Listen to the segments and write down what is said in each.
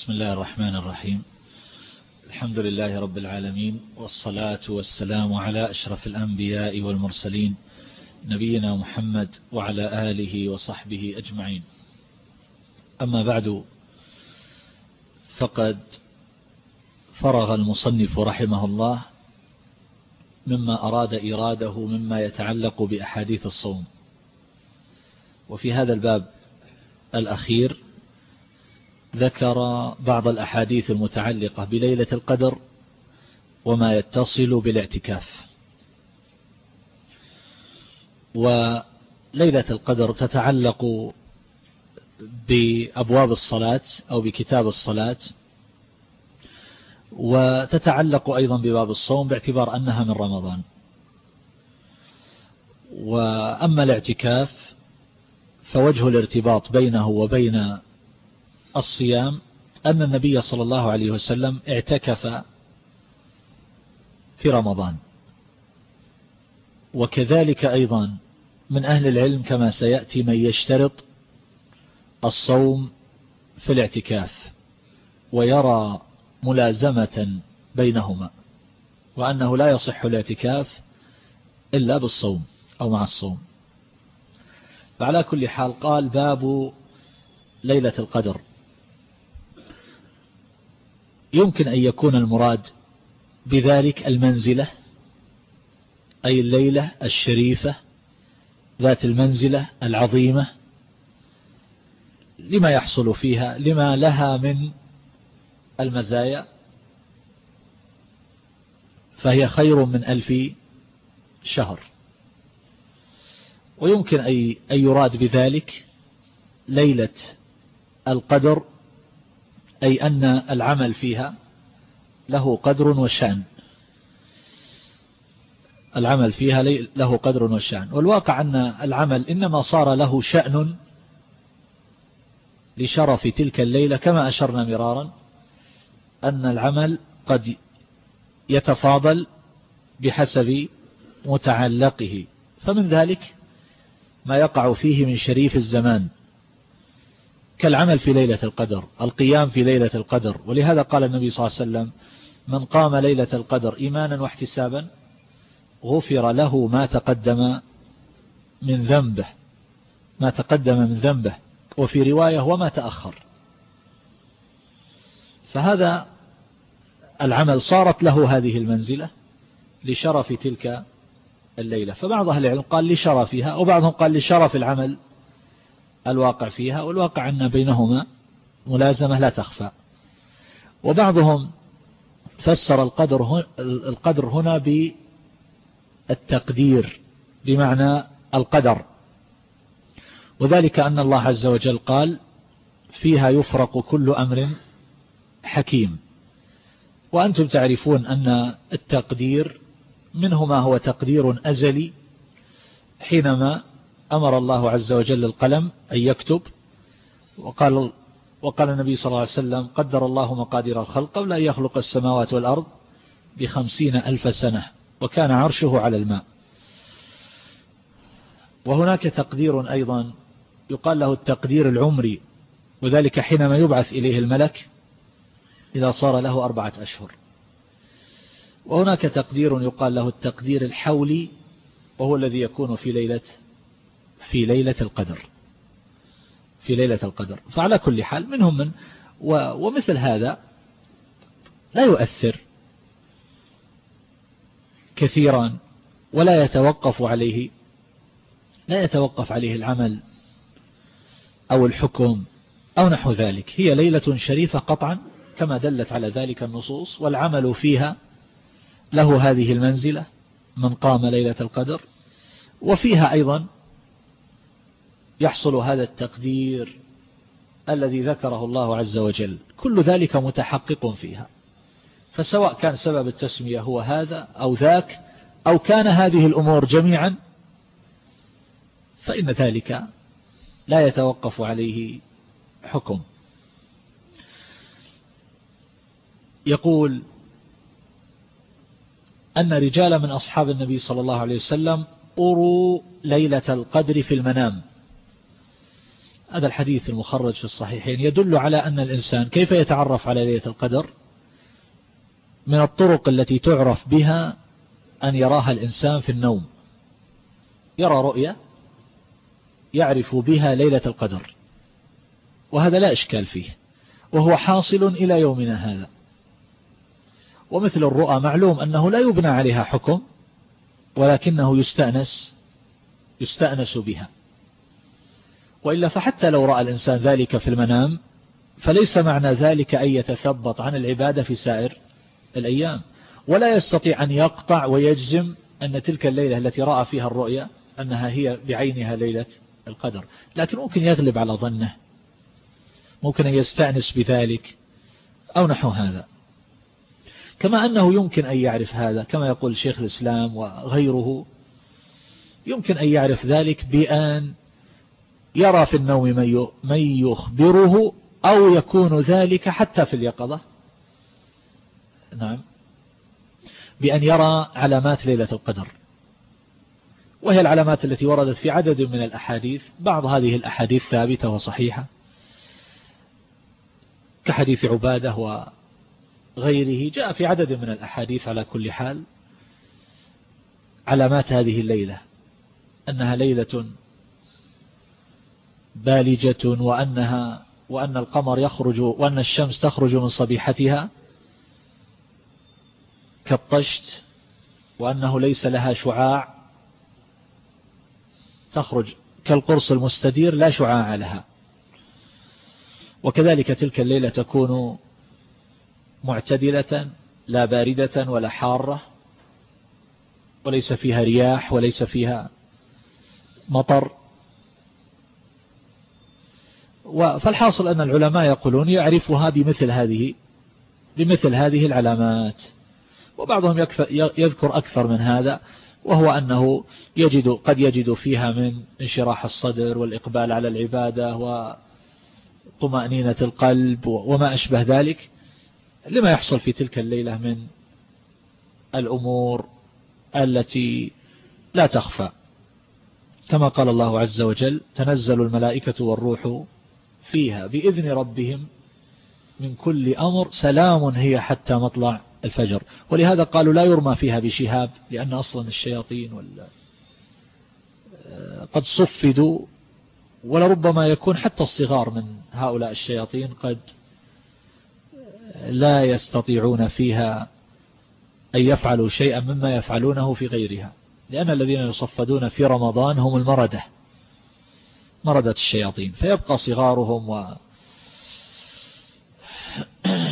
بسم الله الرحمن الرحيم. الحمد لله رب العالمين والصلاة والسلام على أشرف الأنبياء والمرسلين نبينا محمد وعلى آله وصحبه أجمعين. أما بعد فقد فرغ المصنف رحمه الله مما أراد إراده مما يتعلق بأحاديث الصوم. وفي هذا الباب الأخير ذكر بعض الأحاديث المتعلقة بليلة القدر وما يتصل بالاعتكاف. وليلة القدر تتعلق بأبواب الصلاة أو بكتاب الصلاة وتتعلق أيضا بباب الصوم باعتبار أنها من رمضان. وأما الاعتكاف فوجه الارتباط بينه وبين الصيام أن النبي صلى الله عليه وسلم اعتكف في رمضان. وكذلك أيضا من أهل العلم كما سيأتي من يشترط الصوم في الاعتكاف ويرى ملازمة بينهما وأنه لا يصح الاعتكاف إلا بالصوم أو مع الصوم. فعلى كل حال قال باب ليلة القدر. يمكن أن يكون المراد بذلك المنزلة أي الليلة الشريفة ذات المنزلة العظيمة لما يحصل فيها لما لها من المزايا. فهي خير من ألف شهر. ويمكن أن يراد بذلك ليلة القدر أي أن العمل فيها له قدر وشأن. العمل فيها له قدر وشأن. والواقع أن العمل إنما صار له شأن لشرف تلك الليلة كما أشرنا مرارا أن العمل قد يتفاضل بحسب متعلقه. فمن ذلك ما يقع فيه من شريف الزمان. كالعمل في ليلة القدر القيام في ليلة القدر. ولهذا قال النبي صلى الله عليه وسلم من قام ليلة القدر إيمانا واحتسابا غفر له ما تقدم من ذنبه ما تقدم من ذنبه. وفي رواية وما تأخر. فهذا العمل صارت له هذه المنزلة لشرف تلك الليلة. فبعض أهل العلم قال لشرفها وبعضهم قال لشرف العمل الواقع فيها والواقع أن بينهما ملازمة لا تخفى. وبعضهم فسر القدر القدر هنا بالتقدير بمعنى القدر. وذلك أن الله عز وجل قال فيها يفرق كل أمر حكيم وأنتم تعرفون أن التقدير منه ما هو تقدير أزلي حينما أمر الله عز وجل القلم أن يكتب وقال وقال النبي صلى الله عليه وسلم قدر الله مقادير الخلق قبل أن يخلق السماوات والأرض بخمسين ألف سنة وكان عرشه على الماء. وهناك تقدير أيضا يقال له التقدير العمري وذلك حينما يبعث إليه الملك إذا صار له أربعة أشهر. وهناك تقدير يقال له التقدير الحولي وهو الذي يكون في ليلة في ليلة القدر. في ليلة القدر. فعلى كل حال منهم من ومثل هذا لا يؤثر كثيرا ولا يتوقف عليه لا يتوقف عليه العمل أو الحكم أو نحو ذلك. هي ليلة شريفة قطعا كما دلت على ذلك النصوص والعمل فيها له هذه المنزلة من قام ليلة القدر. وفيها أيضا يحصل هذا التقدير الذي ذكره الله عز وجل. كل ذلك متحقق فيها. فسواء كان سبب التسمية هو هذا أو ذاك أو كان هذه الأمور جميعا فإن ذلك لا يتوقف عليه حكم. يقول أن رجال من أصحاب النبي صلى الله عليه وسلم أروا ليلة القدر في المنام. هذا الحديث المخرج في الصحيحين يدل على أن الإنسان كيف يتعرف على ليلة القدر؟ من الطرق التي تعرف بها أن يراها الإنسان في النوم. يرى رؤية يعرف بها ليلة القدر. وهذا لا إشكال فيه. وهو حاصل إلى يومنا هذا. ومثل الرؤى معلوم أنه لا يبنى عليها حكم ولكنه يستأنس يستأنس بها. وإلا فحتى لو رأى الإنسان ذلك في المنام فليس معنى ذلك أن يتثبط عن العبادة في سائر الأيام. ولا يستطيع أن يقطع ويجزم أن تلك الليلة التي رأى فيها الرؤيا أنها هي بعينها ليلة القدر. لكن ممكن يغلب على ظنه. ممكن أن يستأنس بذلك. أو نحو هذا. كما أنه يمكن أن يعرف هذا كما يقول شيخ الإسلام وغيره يمكن أن يعرف ذلك بأن يرى في النوم من يخبره أو يكون ذلك حتى في اليقظة. نعم. بأن يرى علامات ليلة القدر. وهي العلامات التي وردت في عدد من الأحاديث بعض هذه الأحاديث ثابتة وصحيحة. كحديث عبادة وغيره جاء في عدد من الأحاديث على كل حال. علامات هذه الليلة أنها ليلة بالجة وأنها وأن القمر يخرج وأن الشمس تخرج من صبيحتها كالطشت وأنه ليس لها شعاع تخرج كالقرص المستدير لا شعاع لها. وكذلك تلك الليلة تكون معتدلة لا باردة ولا حارة وليس فيها رياح وليس فيها مطر فالحاصل أن العلماء يقولون يعرفها بمثل هذه بمثل هذه العلامات. وبعضهم يذكر أكثر من هذا وهو أنه يجد قد يجد فيها من انشراح الصدر والإقبال على العبادة وطمأنينة القلب وما أشبه ذلك. لما يحصل في تلك الليلة من الأمور التي لا تخفى. كما قال الله عز وجل تنزل الملائكة والروح فيها بإذن ربهم من كل أمر سلام هي حتى مطلع الفجر. ولهذا قالوا لا يرمى فيها بشهاب لأن أصلا الشياطين وال قد صفدوا ولربما يكون حتى الصغار من هؤلاء الشياطين قد لا يستطيعون فيها أن يفعلوا شيئا مما يفعلونه في غيرها. لأن الذين يصفدون في رمضان هم المردة. مردة الشياطين فيبقى صغارهم و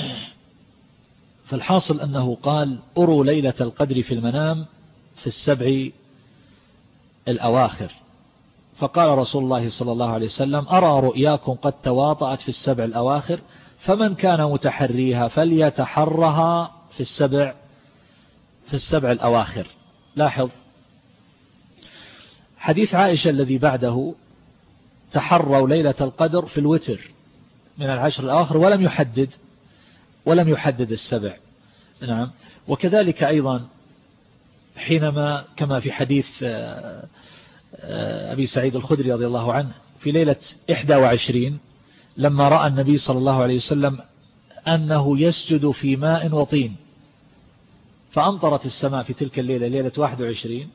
فالحاصل أنه قال أروا ليلة القدر في المنام في السبع الأواخر فقال رسول الله صلى الله عليه وسلم أرى رؤياكم قد تواطأت في السبع الأواخر فمن كان متحريها فليتحرها في السبع في السبع الأواخر لاحظ حديث عائشة الذي بعده تحروا ليلة القدر في الوتر من العشر الأواخر ولم يحدد ولم يحدد السبع. نعم. وكذلك أيضا حينما كما في حديث آه، آه، أبي سعيد الخدري رضي الله عنه في ليلة 21 لما رأى النبي صلى الله عليه وسلم أنه يسجد في ماء وطين فأمطرت السماء في تلك الليلة ليلة 21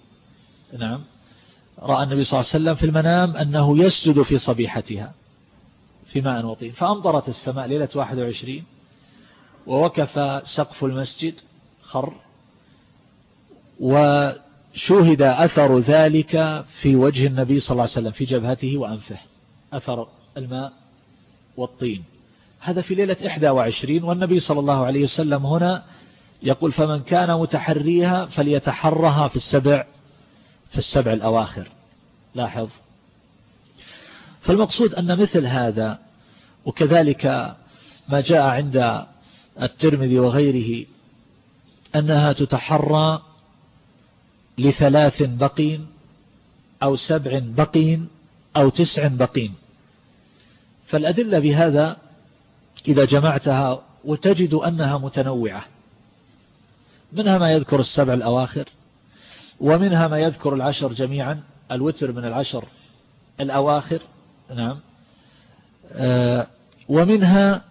نعم. رأى النبي صلى الله عليه وسلم في المنام أنه يسجد في صبيحتها في ماء وطين فأمطرت السماء ليلة 21 ووكف سقف المسجد خر وشوهد أثر ذلك في وجه النبي صلى الله عليه وسلم في جبهته وأنفه أثر الماء والطين. هذا في ليلة 21 والنبي صلى الله عليه وسلم هنا يقول فمن كان متحريها فليتحرها في السبع في السبع الأواخر. لاحظ. فالمقصود أن مثل هذا وكذلك ما جاء عند الترمذي وغيره أنها تتحرى لثلاث بقين أو سبع بقين أو تسع بقين. فالأدلة بهذا إذا جمعتها وتجد أنها متنوعة. منها ما يذكر السبع الأواخر ومنها ما يذكر العشر جميعا الوتر من العشر الأواخر نعم. آه، ومنها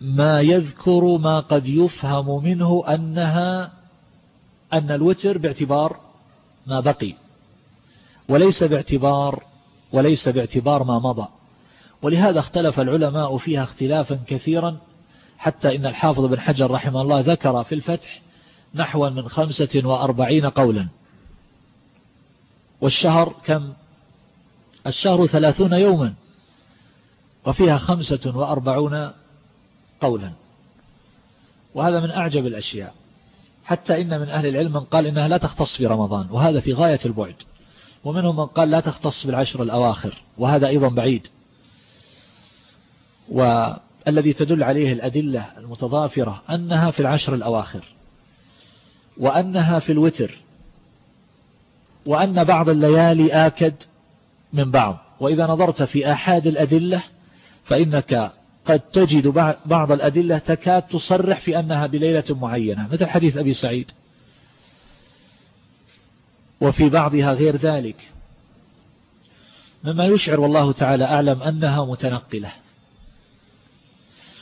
ما يذكر ما قد يفهم منه أنها أن الوتر باعتبار ما بقي وليس باعتبار وليس باعتبار ما مضى. ولهذا اختلف العلماء فيها اختلافا كثيرا حتى إن الحافظ بن حجر رحمه الله ذكر في الفتح نحو من خمسة وأربعين قولا. والشهر كم؟ الشهر ثلاثون يوما وفيها خمسة وأربعون قولا. وهذا من أعجب الأشياء. حتى إن من أهل العلم من قال إنها لا تختص برمضان وهذا في غاية البعد. ومنهم من قال لا تختص بالعشر الأواخر وهذا أيضا بعيد. والذي تدل عليه الأدلة المتضافرة أنها في العشر الأواخر وأنها في الوتر وأن بعض الليالي آكد من بعض. وإذا نظرت في أحد الأدلة فإنك قد تجد بعض الأدلة تكاد تصرح في أنها بليلة معينة مثل حديث أبي سعيد. وفي بعضها غير ذلك. مما يشعر والله تعالى أعلم أنها متنقلة.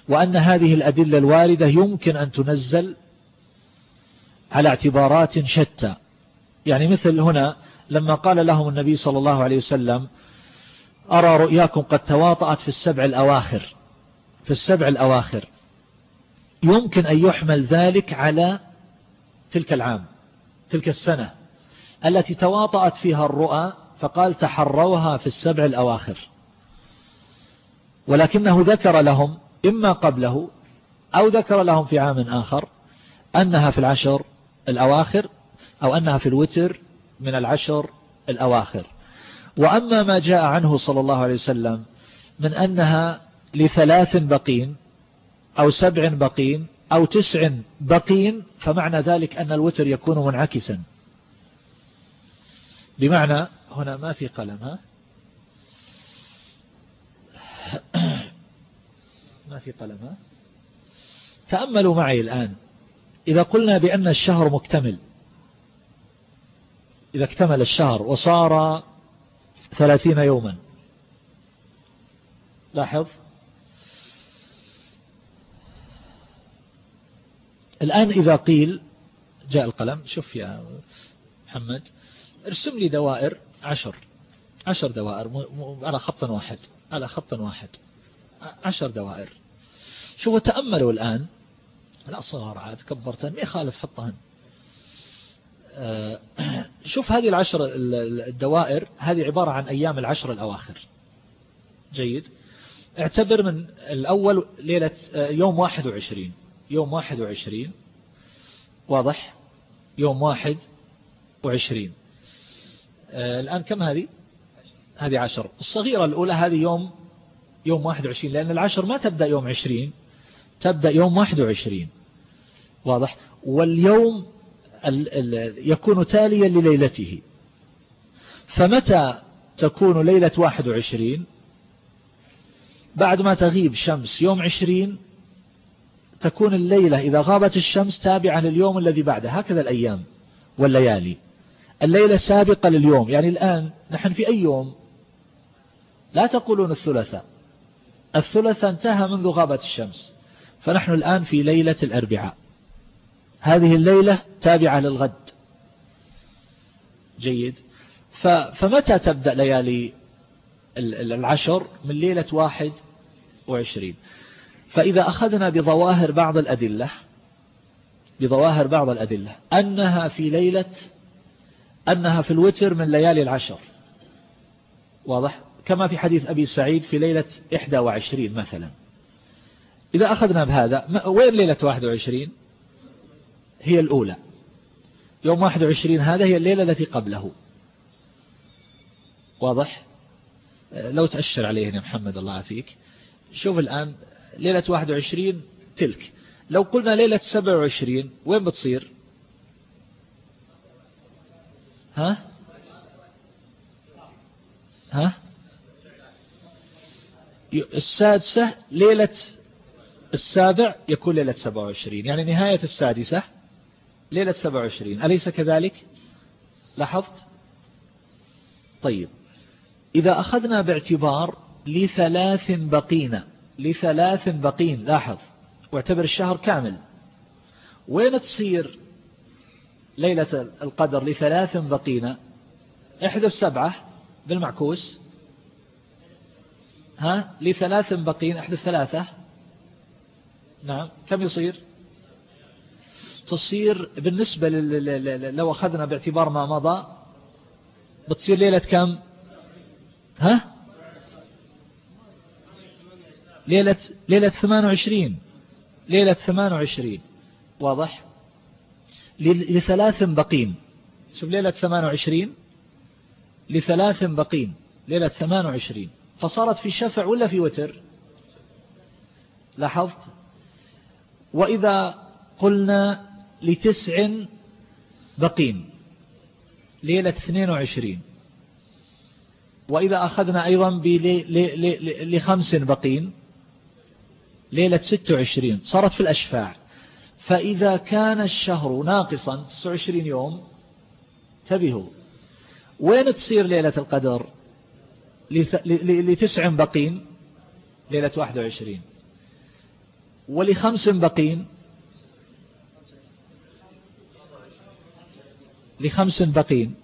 وأن هذه الأدلة الواردة يمكن أن تنزل على اعتبارات شتى. يعني مثل هنا لما قال لهم النبي صلى الله عليه وسلم أرى رؤياكم قد تواطأت في السبع الأواخر. في السبع الأواخر. يمكن أن يحمل ذلك على تلك العام تلك السنة التي تواطأت فيها الرؤى فقال تحروها في السبع الأواخر. ولكنه ذكر لهم إما قبله أو ذكر لهم في عام آخر أنها في العشر الأواخر أو أنها في الوتر من العشر الأواخر. وأما ما جاء عنه صلى الله عليه وسلم من أنها لثلاث بقين أو سبع بقين أو تسع بقين فمعنى ذلك أن الوتر يكون منعكسا. بمعنى هنا ما في قلم ها؟ ما في قلم ها؟ تأملوا معي الآن. إذا قلنا بأن الشهر مكتمل إذا اكتمل الشهر وصار ثلاثين يوما. لاحظ؟ الآن إذا قيل جاء القلم شوف يا محمد ارسم لي دوائر عشر. عشر دوائر على خط واحد. على خط واحد. عشر دوائر. شوفوا تأملوا الآن. لا صغار عاد كبرتن ما يخالف حطهن. شوف هذه العشر الدوائر هذه عبارة عن أيام العشر الأواخر. جيد. اعتبر من الأول ليلة آه، يوم 21 يوم 21 واضح؟ يوم 21 آه، الآن كم هذه؟ هذه عشر. الصغيرة الأولى هذه يوم يوم 21 لأن العشر ما تبدأ يوم 20 تبدأ يوم 21 واضح؟ واليوم يكون تاليا لليلته. فمتى تكون ليلة 21 بعد ما تغيب شمس يوم 20 تكون الليلة إذا غابت الشمس تابعة لليوم الذي بعده. هكذا الأيام والليالي. الليلة سابقة لليوم. يعني الآن نحن في أي يوم؟ لا تقولون الثلاثاء. الثلاثاء انتهى منذ غابت الشمس. فنحن الآن في ليلة الأربعاء. هذه الليلة تابعة للغد. جيد. فمتى تبدأ ليالي العشر؟ من ليلة واحد وعشرين. فإذا أخذنا بظواهر بعض الأدلة بظواهر بعض الأدلة أنها في ليلة أنها في الوتر من ليالي العشر. واضح؟ كما في حديث أبي سعيد في ليلة 21 مثلا. إذا أخذنا بهذا وين ليلة 21 هي الأولى. يوم 21 هذا هي الليلة التي قبله. واضح؟ لو تأشر عليه يا محمد الله فيك شوف الآن ليلة 21 تلك. لو قلنا ليلة 27 وين بتصير؟ ها؟ ها؟ السادسة ليلة السابع يكون ليلة 27 يعني نهاية السادسة. ليلة 27 أليس كذلك؟ لاحظت؟ طيب. إذا أخذنا باعتبار لثلاث بقين لثلاث بقين لاحظ. واعتبر الشهر كامل. وين تصير ليلة القدر لثلاث بقين؟ احذف سبعة بالمعكوس. ها؟ لثلاث بقين احذف ثلاثة. نعم. كم يصير؟ تصير بالنسبة لو أخذنا باعتبار ما مضى بتصير ليلة كم؟ ها؟ ليلة ليلة 28 ليلة 28 واضح؟ لثلاث بقين. شوف ليلة 28 لثلاث بقين. ليلة 28 فصارت في شفع ولا في وتر؟ لاحظت؟ وإذا قلنا لتسع بقين ليلة 22 وإذا أخذنا أيضا لخمس بقين ليلة 26 صارت في الأشفاع. فإذا كان الشهر ناقصا 29 يوم انتبهوا. وين تصير ليلة القدر؟ لتسع بقين ليلة 21 ولخمس بقين لخمس بقين.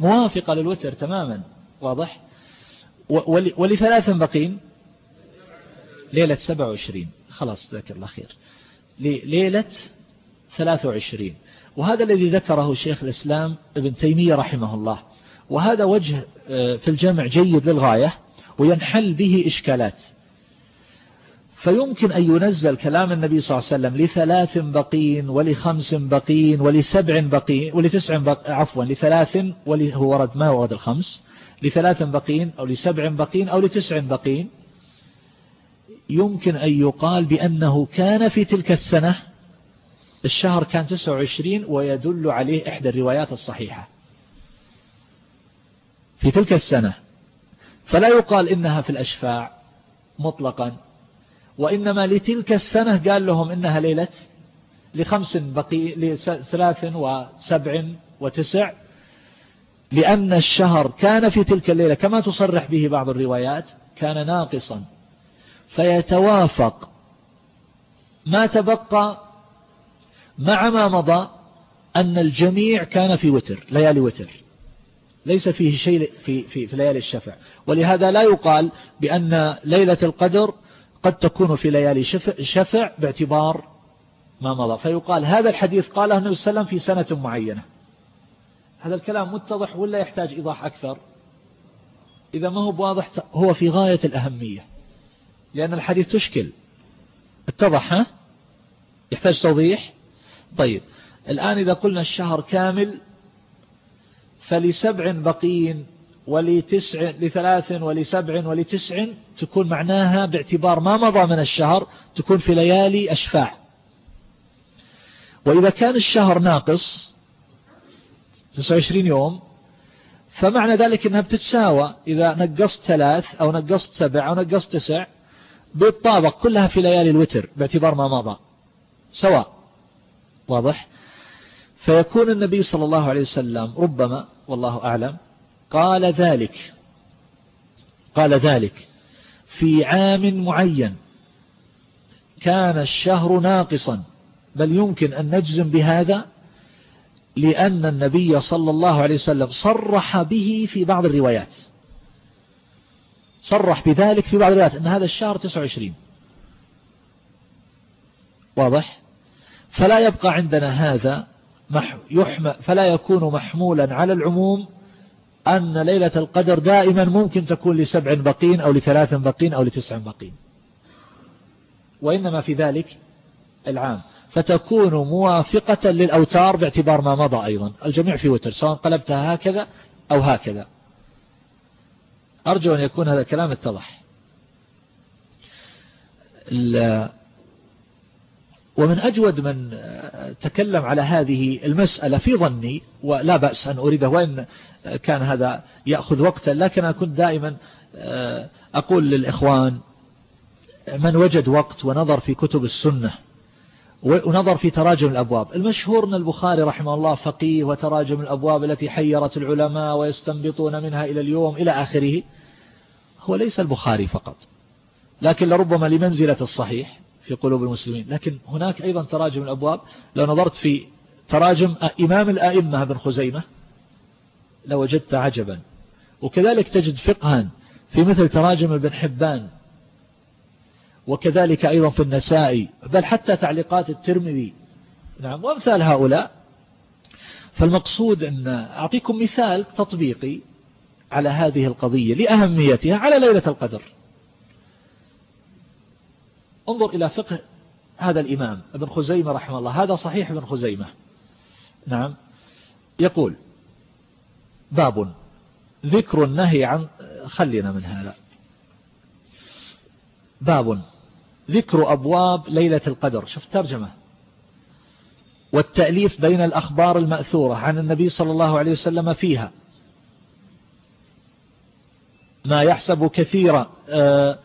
موافقة للوتر تماما واضح؟ ولثلاث بقين. ليلة 27 خلاص ذكر الله خير. ليلة 23 وهذا الذي ذكره شيخ الإسلام ابن تيمية رحمه الله. وهذا وجه آه، في الجمع جيد للغاية وينحل به إشكالات. فيمكن أن ينزل كلام النبي صلى الله عليه وسلم لثلاث بقين ولخمس بقين ولسبع بقين ولتسع بق... عفوا لثلاث هو ورد ما ورد الخمس؟ لثلاث بقين أو لسبع بقين أو لتسع بقين. يمكن أن يقال بأنه كان في تلك السنة الشهر كان 29 ويدل عليه إحدى الروايات الصحيحة. في تلك السنة. فلا يقال إنها في الأشفاع مطلقا. وإنما لتلك السنة قال لهم إنها ليلة لخمس بقي لثلاث وسبع وتسع لأن الشهر كان في تلك الليلة كما تصرح به بعض الروايات كان ناقصا. فيتوافق ما تبقى مع ما مضى أن الجميع كان في وتر ليالي وتر. ليس فيه شيء في, في, في ليالي الشفع. ولهذا لا يقال بأن ليلة القدر قد تكون في ليالي شفع, شفع باعتبار ما مضى. فيقال هذا الحديث قاله النبي صلى الله عليه وسلم في سنة معينة. هذا الكلام متضح ولا يحتاج إيضاح أكثر؟ إذا ما هو بواضح هو في غاية الأهمية. لأن الحديث تشكل. اتضح ها؟ يحتاج توضيح؟ طيب الآن إذا قلنا الشهر كامل فلسبع بقين ولتسع لثلاث ولسبع ولتسع تكون معناها باعتبار ما مضى من الشهر تكون في ليالي أشفاع. وإذا كان الشهر ناقص 29 يوم فمعنى ذلك أنها بتتساوى. إذا نقصت ثلاث أو نقصت سبع أو نقصت تسع بالطابق كلها في ليالي الوتر باعتبار ما مضى. سواء. واضح؟ فيكون النبي صلى الله عليه وسلم ربما والله أعلم قال ذلك. قال ذلك. في عام معين كان الشهر ناقصا بل يمكن أن نجزم بهذا لأن النبي صلى الله عليه وسلم صرح به في بعض الروايات. صرح بذلك في بعض الروايات أن هذا الشهر 29 واضح؟ فلا يبقى عندنا هذا فلا يكون محمولا على العموم أن ليلة القدر دائما ممكن تكون لسبع بقين أو لثلاث بقين أو لتسع بقين. وإنما في ذلك العام. فتكون موافقة للأوتار باعتبار ما مضى أيضا. الجميع في وتر سواء قلبتها هكذا أو هكذا. أرجو أن يكون هذا الكلام اتضح. ومن أجود من تكلم على هذه المسألة في ظني ولا بأس أن أريده وإن كان هذا يأخذ وقتا لكن أنا كنت دائما آه، أقول للإخوان من وجد وقت ونظر في كتب السنة ونظر في تراجم الأبواب. المشهور أن البخاري رحمه الله فقيه وتراجم الأبواب التي حيرت العلماء ويستنبطون منها إلى اليوم إلى آخره هو ليس البخاري فقط لكن لربما لمنزلة الصحيح. في قلوب المسلمين. لكن هناك أيضا تراجم الأبواب. لو نظرت في تراجم إمام الآئمة بن خزيمة لوجدت عجبا. وكذلك تجد فقها في مثل تراجم ابن حبان وكذلك أيضا في النسائي بل حتى تعليقات الترمذي. نعم وأمثال هؤلاء. فالمقصود أن أعطيكم مثال تطبيقي على هذه القضية لأهميتها على ليلة القدر. انظر إلى فقه هذا الإمام ابن خزيمة رحمه الله. هذا صحيح ابن خزيمة. نعم. يقول باب ذكر النهي عن خلينا من هذا. باب ذكر أبواب ليلة القدر. شوف ترجمة؟ والتأليف بين الأخبار المأثورة عن النبي صلى الله عليه وسلم فيها. ما يحسب كثيرا آه،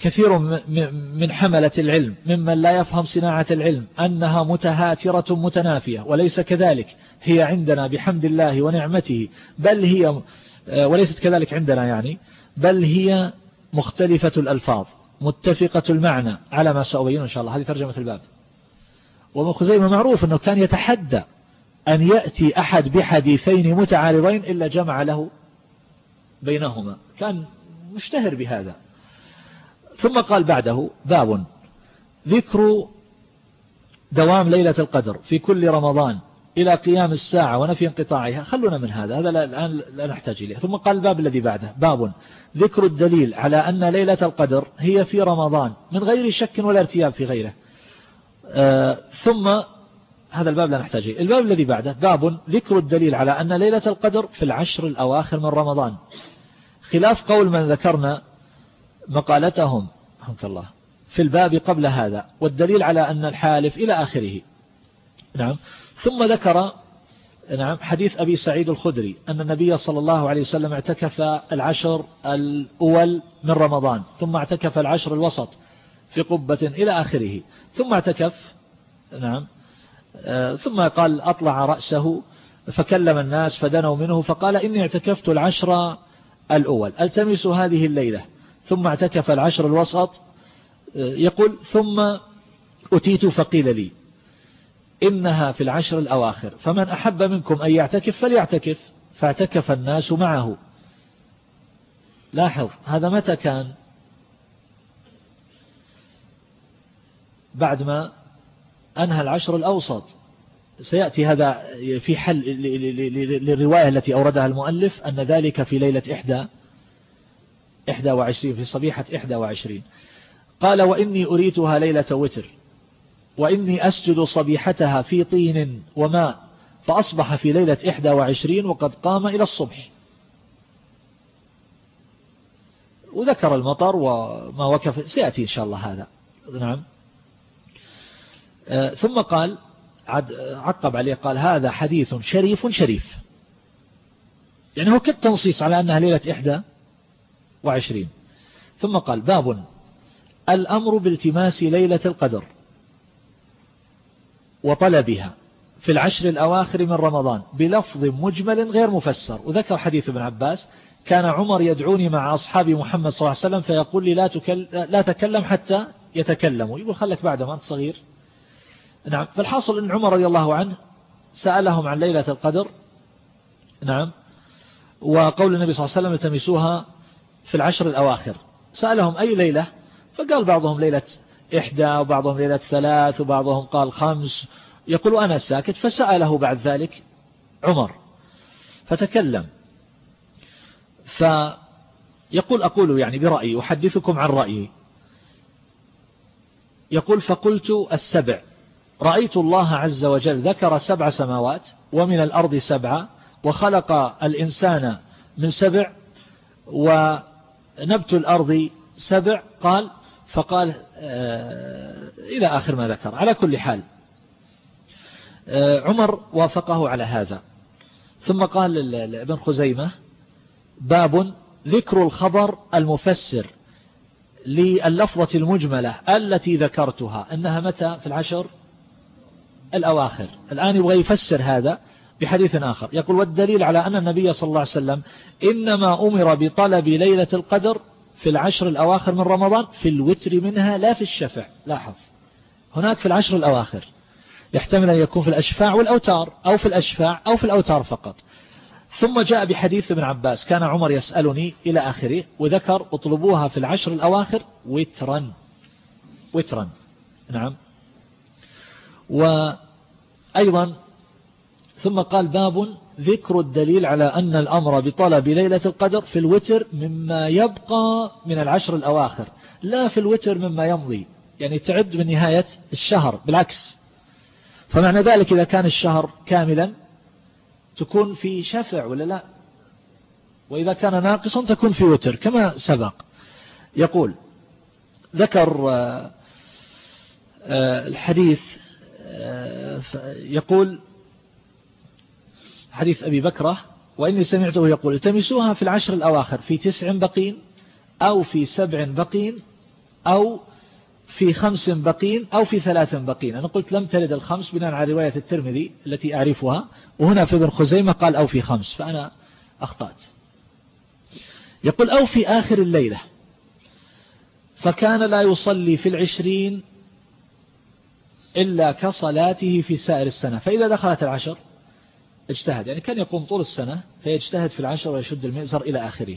كثير من حملة العلم ممن لا يفهم صناعة العلم أنها متهاترة متنافية وليس كذلك هي عندنا بحمد الله ونعمته بل هي آه، وليست كذلك عندنا يعني بل هي مختلفة الألفاظ متفقة المعنى على ما سأبين إن شاء الله. هذه ترجمة الباب. ومن خزيمة معروف أنه كان يتحدى أن يأتي أحد بحديثين متعارضين إلا جمع له بينهما. كان مشتهر بهذا. ثم قال بعده باب ذكر دوام ليلة القدر في كل رمضان إلى قيام الساعة ونفي انقطاعها. خلونا من هذا هذا الآن لا نحتاج إليه. ثم قال الباب الذي بعده باب ذكر الدليل على أن ليلة القدر هي في رمضان من غير شك ولا ارتياب في غيره. آه ثم هذا الباب لا نحتاج إليه. الباب الذي بعده باب ذكر الدليل على أن ليلة القدر في العشر الأواخر من رمضان. خلاف قول من ذكرنا مقالتهم رحمك الله في الباب قبل هذا والدليل على أن الحالف إلى آخره. نعم. ثم ذكر نعم حديث أبي سعيد الخدري أن النبي صلى الله عليه وسلم اعتكف العشر الأول من رمضان ثم اعتكف العشر الوسط في قبة إلى آخره. ثم اعتكف نعم آه، ثم قال أطلع رأسه فكلم الناس فدنوا منه فقال إني اعتكفت العشر الأول ألتمس هذه الليلة؟ ثم اعتكف العشر الوسط آه، يقول ثم أتيت فقيل لي إنها في العشر الأواخر فمن أحب منكم أن يعتكف فليعتكف فاعتكف الناس معه. لاحظ هذا متى كان؟ بعد ما أنهى العشر الأوسط. سيأتي هذا في حل للرواية التي أوردها المؤلف أن ذلك في ليلة إحدى إحدى وعشرين في صبيحة إحدى وعشرين. قال وإني أريتها ليلة وتر وإني أسجد صبيحتها في طين وماء فأصبح في ليلة إحدى وعشرين وقد قام إلى الصبح. وذكر المطر وما وكف سيأتي إن شاء الله هذا. نعم. آه، ثم قال عقب عليه قال هذا حديث شريف شريف. يعني هو كالتنصيص على أنها ليلة إحدى وعشرين. ثم قال باب الأمر بالتماس ليلة القدر وطلبها في العشر الأواخر من رمضان بلفظ مجمل غير مفسر. وذكر حديث ابن عباس كان عمر يدعوني مع أصحاب محمد صلى الله عليه وسلم فيقول لي لا, تكل لا تكلم حتى يتكلموا. يقول خلك بعد ما أنت صغير. نعم. فالحاصل أن عمر رضي الله عنه سألهم عن ليلة القدر. نعم. وقول النبي صلى الله عليه وسلم التمسوها في العشر الأواخر. سألهم أي ليلة؟ فقال بعضهم ليلة إحدى وبعضهم ليلة ثلاث وبعضهم قال خمس. يقول أنا ساكت فسأله بعد ذلك عمر. فتكلم. فيقول أقول يعني برأيي أحدثكم عن رأيي. يقول فقلت السبع. رأيت الله عز وجل ذكر سبع سماوات ومن الأرض سبعة وخلق الإنسان من سبع ونبت الأرض سبع قال فقال آه، إلى آخر ما ذكر. على كل حال آه، عمر وافقه على هذا. ثم قال لابن خزيمة باب ذكر الخبر المفسر لللفظة المجملة التي ذكرتها أنها متى؟ في العشر الأواخر. الآن يبغى يفسر هذا بحديث آخر. يقول والدليل على أن النبي صلى الله عليه وسلم إنما أمر بطلب ليلة القدر في العشر الأواخر من رمضان في الوتر منها لا في الشفع. لاحظ. هناك في العشر الأواخر يحتمل أن يكون في الأشفاع والأوتار أو في الأشفاع أو في الأوتار فقط. ثم جاء بحديث ابن عباس كان عمر يسألني إلى آخره وذكر اطلبوها في العشر الأواخر وترا. وترا. نعم. وأيضا ثم قال باب ذكر الدليل على أن الأمر بطلب ليلة القدر في الوتر مما يبقى من العشر الأواخر لا في الوتر مما يمضي يعني تعد من نهاية الشهر بالعكس. فمعنى ذلك إذا كان الشهر كاملا تكون في شفع ولا لا؟ وإذا كان ناقصا تكون في وتر كما سبق. يقول ذكر آه، آه، الحديث آه، يقول حديث أبي بكرة وإني سمعته يقول التمسوها في العشر الأواخر في تسع بقين أو في سبع بقين أو في خمس بقين أو في ثلاث بقين. أنا قلت لم تلد الخمس بناء على رواية الترمذي التي أعرفها وهنا في ابن خزيمة قال أو في خمس. فأنا أخطأت. يقول أو في آخر الليلة. فكان لا يصلي في العشرين إلا كصلاته في سائر السنة. فإذا دخلت العشر اجتهد يعني كان يقوم طول السنة فيجتهد في العشر ويشد المئزر إلى آخره.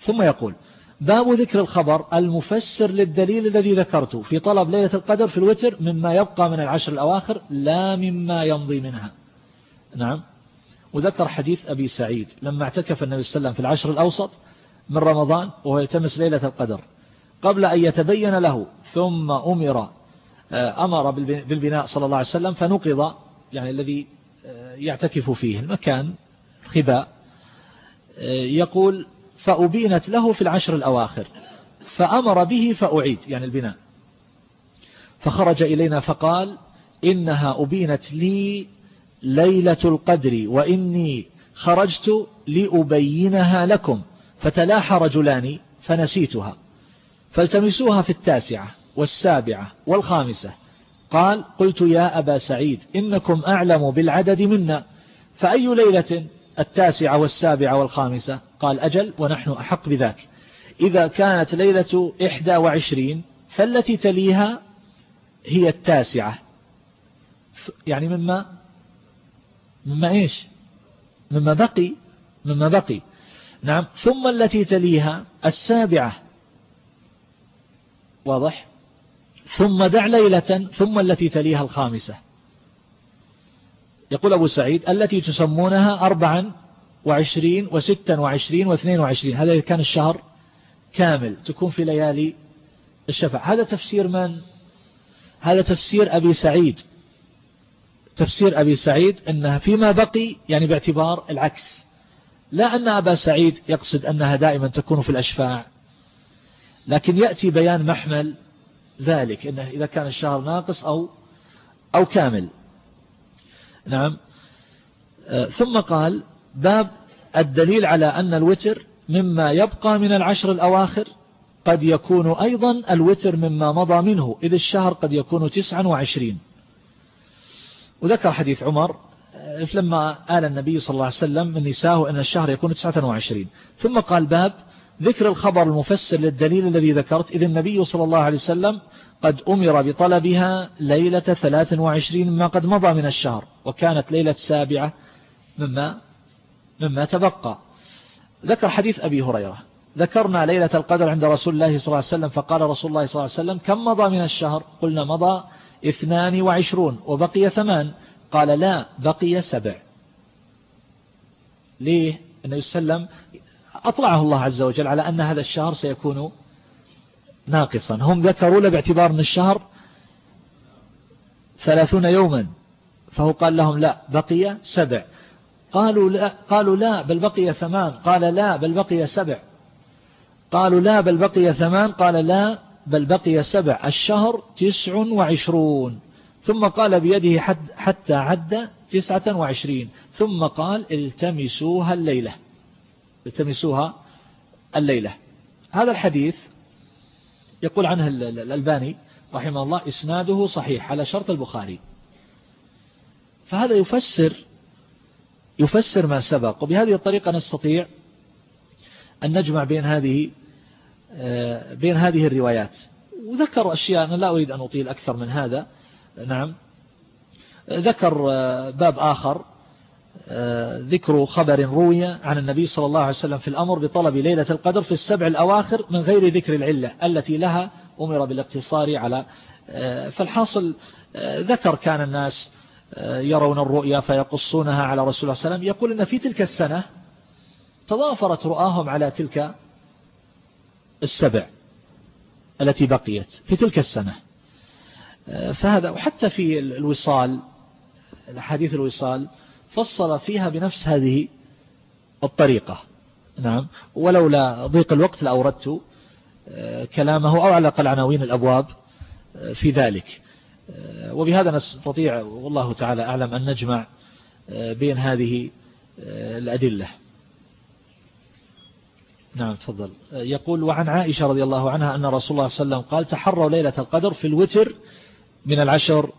ثم يقول باب ذكر الخبر المفسر للدليل الذي ذكرته في طلب ليلة القدر في الوتر مما يبقى من العشر الأواخر لا مما يمضي منها. نعم. وذكر حديث أبي سعيد لما اعتكف النبي صلى الله عليه وسلم في العشر الأوسط من رمضان وهو يلتمس ليلة القدر قبل أن يتبين له ثم أمر آه، أمر بالبناء صلى الله عليه وسلم فنقض يعني الذي يعتكف فيه المكان خباء. يقول فأبينت له في العشر الأواخر فأمر به فأعيد. يعني البناء. فخرج إلينا فقال إنها أبينت لي ليلة القدر وإني خرجت لأبينها لكم فتلاحى رجلان فنسيتها. فالتمسوها في التاسعة والسابعة والخامسة قال قلت يا أبا سعيد إنكم أعلم بالعدد منا فأي ليلة التاسعة والسابعة والخامسة قال أجل ونحن أحق بذاك إذا كانت ليلة إحدى وعشرين فالتي تليها هي التاسعة يعني مما مما إيش مما بقي مما بقي نعم ثم التي تليها السابعة واضح ثم دع ليلة ثم التي تليها الخامسة. يقول أبو سعيد التي تسمونها أربعا وعشرين وستا وعشرين واثنين وعشرين هذا كان الشهر كامل تكون في ليالي الشفع هذا تفسير من؟ هذا تفسير أبي سعيد. تفسير أبي سعيد أنها فيما بقي يعني باعتبار العكس. لا أن أبا سعيد يقصد أنها دائما تكون في الأشفاع لكن يأتي بيان محمل ذلك أنه إذا كان الشهر ناقص أو أو كامل. نعم. آه، ثم قال باب الدليل على أن الوتر مما يبقى من العشر الأواخر قد يكون أيضا الوتر مما مضى منه إذ الشهر قد يكون تسعا وعشرين. وذكر حديث عمر لما آل النبي صلى الله عليه وسلم من نساه أن الشهر يكون 29 ثم قال باب ذكر الخبر المفسر للدليل الذي ذكرت إذ النبي صلى الله عليه وسلم قد أمر بطلبها ليلة 23 مما قد مضى من الشهر وكانت ليلة سابعة مما مما تبقى. ذكر حديث أبي هريرة ذكرنا ليلة القدر عند رسول الله صلى الله عليه وسلم فقال رسول الله صلى الله عليه وسلم كم مضى من الشهر؟ قلنا مضى اثنان وعشرون وبقي ثمان. قال لا بقي سبع. ليه؟ النبي صلى الله عليه وسلم أطلعه الله عز وجل على أن هذا الشهر سيكون ناقصا. هم ذكروا له باعتبار أن الشهر ثلاثون يوما. فهو قال لهم لا بقي سبع. قالوا لا, قالوا لا بل بقي ثمان. قال لا بل بقي سبع. قالوا لا بل بقي ثمان. قال لا بل بقي سبع. الشهر تسع وعشرون. ثم قال بيده حتى عد تسعة وعشرين. ثم قال التمسوها الليلة. التمسوها الليلة. هذا الحديث يقول عنه الألباني رحمه الله إسناده صحيح على شرط البخاري. فهذا يفسر يفسر ما سبق وبهذه الطريقة نستطيع أن نجمع بين هذه آه، بين هذه الروايات. وذكر أشياء أنا لا أريد أن أطيل أكثر من هذا. نعم. ذكر آه، باب آخر. آه، ذكر خبر روي عن النبي صلى الله عليه وسلم في الأمر بطلب ليلة القدر في السبع الأواخر من غير ذكر العلة التي لها أمر بالاقتصار على فالحاصل ذكر كان الناس يرون الرؤيا فيقصونها على رسول الله صلى الله عليه وسلم. يقول أن في تلك السنة تضافرت رؤاهم على تلك السبع التي بقيت في تلك السنة. فهذا وحتى في الوصال الحديث الوصال فصل فيها بنفس هذه الطريقة. نعم. ولولا ضيق الوقت لأوردت كلامه أو على الأقل عناوين الأبواب في ذلك. وبهذا نستطيع والله تعالى أعلم أن نجمع بين هذه الأدلة. نعم تفضل. يقول وعن عائشة رضي الله عنها أن رسول الله صلى الله عليه وسلم قال تحروا ليلة القدر في الوتر من العشر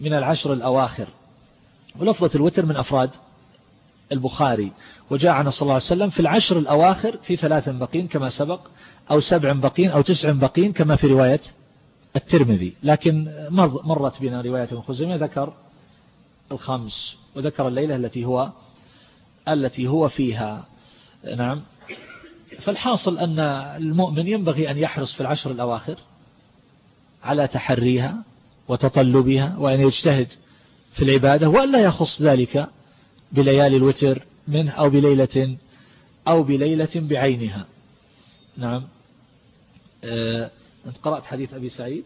من العشر الأواخر ولفظة الوتر من أفراد البخاري وجاء عن صلى الله عليه وسلم في العشر الأواخر في ثلاث بقين كما سبق أو سبع بقين أو تسع بقين كما في رواية الترمذي. لكن مرت بنا رواية ابن خزيمة ذكر الخمس وذكر الليلة التي هو التي هو فيها. نعم. فالحاصل أن المؤمن ينبغي أن يحرص في العشر الأواخر على تحريها وتطلبها وأن يجتهد في العبادة وأن لا يخص ذلك بليالي الوتر منه أو بليلة أو بليلة بعينها. نعم. آه، أنت قرأت حديث أبي سعيد؟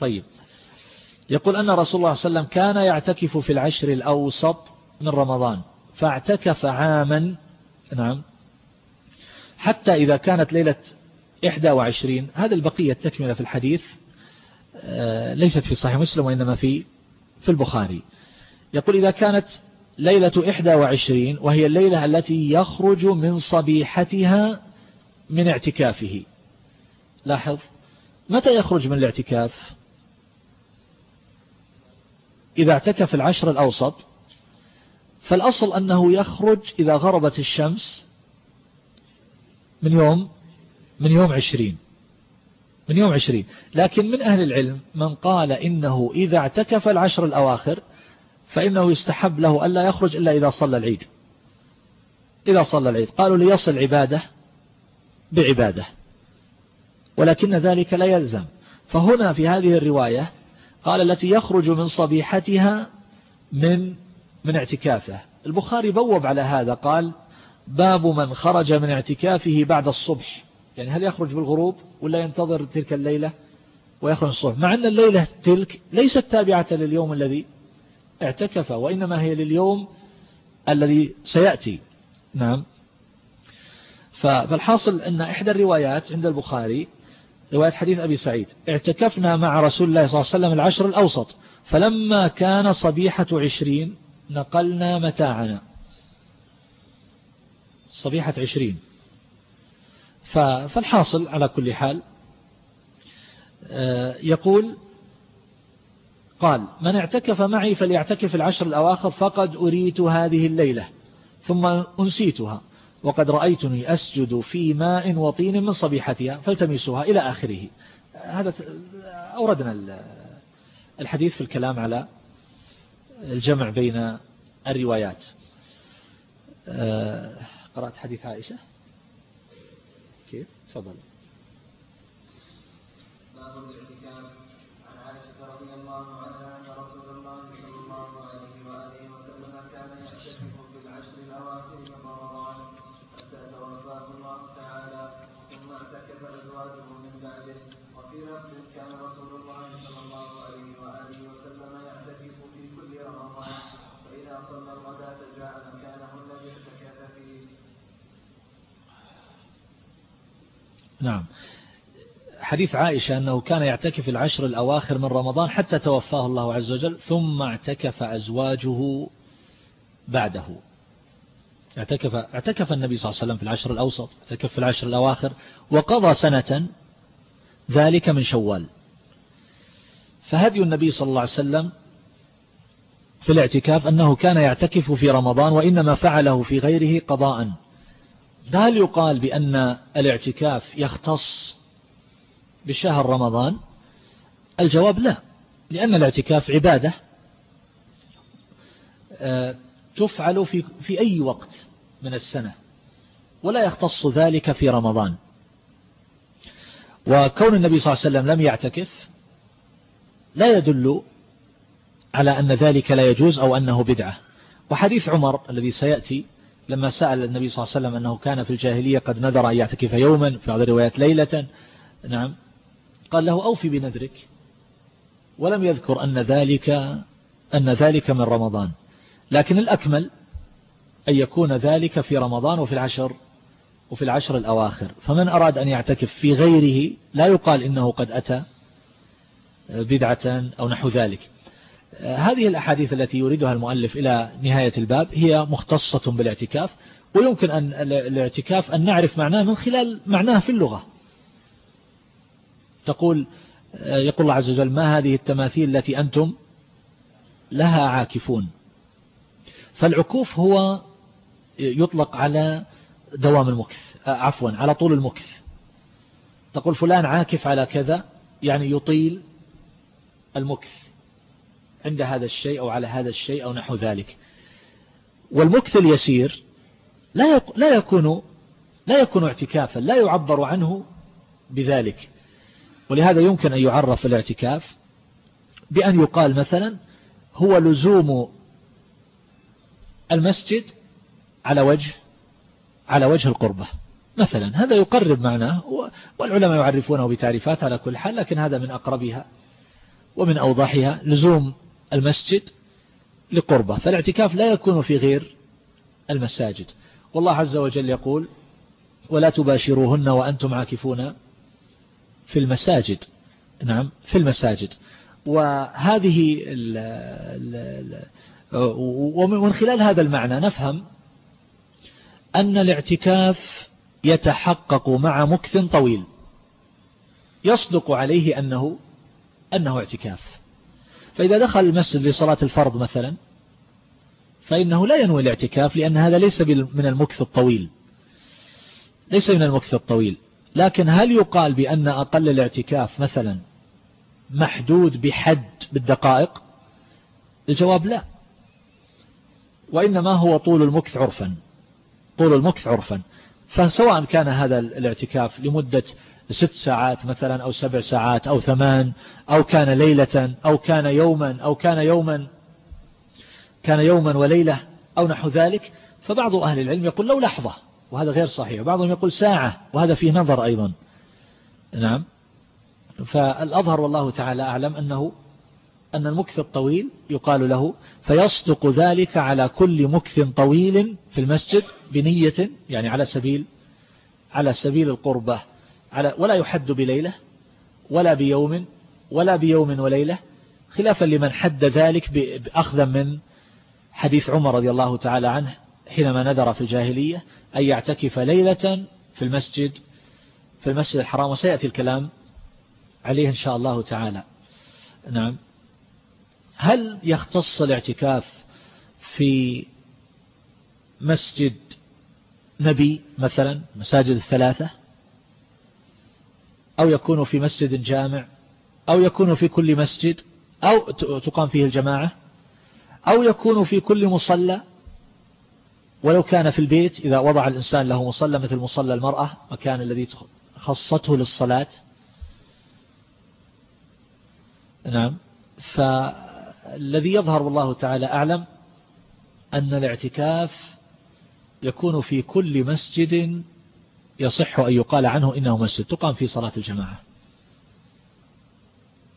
طيب. يقول أن رسول الله صلى الله عليه وسلم كان يعتكف في العشر الأوسط من رمضان فاعتكف عاما نعم حتى إذا كانت ليلة 21 هذا البقية التكملة في الحديث آه، ليست في صحيح مسلم وإنما في في البخاري. يقول إذا كانت ليلة 21 وهي الليلة التي يخرج من صبيحتها من اعتكافه. لاحظ؟ متى يخرج من الاعتكاف؟ إذا اعتكف العشر الأوسط. فالأصل أنه يخرج إذا غربت الشمس من يوم من يوم عشرين. من يوم عشرين. لكن من أهل العلم من قال إنه إذا اعتكف العشر الأواخر فإنه يستحب له ألا يخرج إلا إذا صلى العيد. إذا صلى العيد. قالوا ليصل عبادة بعبادة. ولكن ذلك لا يلزم. فهنا في هذه الرواية قال التي يخرج من صبيحتها من من اعتكافه. البخاري بوب على هذا. قال باب من خرج من اعتكافه بعد الصبح. يعني هل يخرج بالغروب ولا ينتظر تلك الليلة ويخرج الصبح؟ مع أن الليلة تلك ليست تابعة لليوم الذي اعتكف وإنما هي لليوم الذي سيأتي. نعم. فالحاصل أن إحدى الروايات عند البخاري رواية حديث أبي سعيد اعتكفنا مع رسول الله صلى الله عليه وسلم العشر الأوسط فلما كان صبيحة عشرين نقلنا متاعنا. صبيحة عشرين. فالحاصل على كل حال آه، يقول قال من اعتكف معي فليعتكف العشر الأواخر فقد أريت هذه الليلة ثم أنسيتها وقد رأيتني أسجد في ماء وطين من صبيحتها فالتمسها إلى آخره. هذا أوردنا الحديث في الكلام على الجمع بين الروايات. آه، قرأت حديث عائشة؟ تفضل. نعم. حديث عائشة أنه كان يعتكف العشر الأواخر من رمضان حتى توفاه الله عز وجل ثم اعتكف أزواجه بعده. اعتكف, اعتكف النبي صلى الله عليه وسلم في العشر الأوسط اعتكف في العشر الأواخر وقضى سنة ذلك من شوال. فهدي النبي صلى الله عليه وسلم في الاعتكاف أنه كان يعتكف في رمضان وإنما فعله في غيره قضاء. هل يقال بأن الاعتكاف يختص بشهر رمضان؟ الجواب لا لأن الاعتكاف عبادة آه، تفعل في, في أي وقت من السنة ولا يختص ذلك في رمضان. وكون النبي صلى الله عليه وسلم لم يعتكف لا يدل على أن ذلك لا يجوز أو أنه بدعة. وحديث عمر الذي سيأتي لما سأل النبي صلى الله عليه وسلم أنه كان في الجاهلية قد نذر أن يعتكف يوما في بعض الروايات ليلة. نعم. قال له أوفي بنذرك. ولم يذكر أن ذلك أن ذلك من رمضان. لكن الأكمل أن يكون ذلك في رمضان وفي العشر وفي العشر الأواخر. فمن أراد أن يعتكف في غيره لا يقال إنه قد أتى بدعة أو نحو ذلك. هذه الأحاديث التي يريدها المؤلف إلى نهاية الباب هي مختصة بالاعتكاف ويمكن أن الاعتكاف أن نعرف معناه من خلال معناه في اللغة. تقول يقول الله عز وجل ما هذه التماثيل التي أنتم لها عاكفون؟ فالعكوف هو يطلق على دوام المكث عفوا على طول المكث. تقول فلان عاكف على كذا يعني يطيل المكث. عند هذا الشيء أو على هذا الشيء أو نحو ذلك. والمكث اليسير لا لا يكون لا يكون اعتكافا لا يعبر عنه بذلك. ولهذا يمكن أن يعرف الاعتكاف بأن يقال مثلا هو لزوم المسجد على وجه على وجه القربة. مثلا هذا يقرب معناه والعلماء يعرفونه بتعريفات على كل حال لكن هذا من أقربها ومن أوضحها لزوم المسجد لقربة فالاعتكاف لا يكون في غير المساجد. والله عز وجل يقول ولا تباشروهن وأنتم عاكفون في المساجد. نعم في المساجد. وهذه ال ال ومن خلال هذا المعنى نفهم أن الاعتكاف يتحقق مع مكث طويل. يصدق عليه أنه أنه اعتكاف. فإذا دخل المسجد لصلاة الفرض مثلا فإنه لا ينوي الاعتكاف لأن هذا ليس من المكث الطويل. ليس من المكث الطويل. لكن هل يقال بأن أقل الاعتكاف مثلا محدود بحد بالدقائق؟ الجواب لا. وإنما هو طول المكث عرفا. طول المكث عرفا. فسواء كان هذا الاعتكاف لمدة ست ساعات مثلا أو سبع ساعات أو ثمان أو كان ليلة أو كان يوما أو كان يوما كان يوما وليلة أو نحو ذلك فبعض أهل العلم يقول لو لحظة وهذا غير صحيح وبعضهم يقول ساعة وهذا فيه نظر أيضا. نعم. فالأظهر والله تعالى أعلم أنه أن المكث الطويل يقال له فيصدق ذلك على كل مكث طويل في المسجد بنية يعني على سبيل على سبيل القربة. على ولا يحد بليلة ولا بيوم ولا بيوم وليلة خلافا لمن حد ذلك بأخذا من حديث عمر رضي الله تعالى عنه حينما نذر في الجاهلية أن يعتكف ليلة في المسجد في المسجد الحرام وسيأتي الكلام عليه إن شاء الله تعالى. نعم. هل يختص الاعتكاف في مسجد نبي مثلا مساجد الثلاثة؟ أو يكون في مسجد جامع أو يكون في كل مسجد أو تقام فيه الجماعة أو يكون في كل مصلى. ولو كان في البيت إذا وضع الإنسان له مصلى مثل مصلى المرأة مكان الذي خصته للصلاة. نعم. فالذي يظهر والله تعالى أعلم أن الاعتكاف يكون في كل مسجد يصح أن يقال عنه إنه مسجد. تقام في صلاة الجماعة.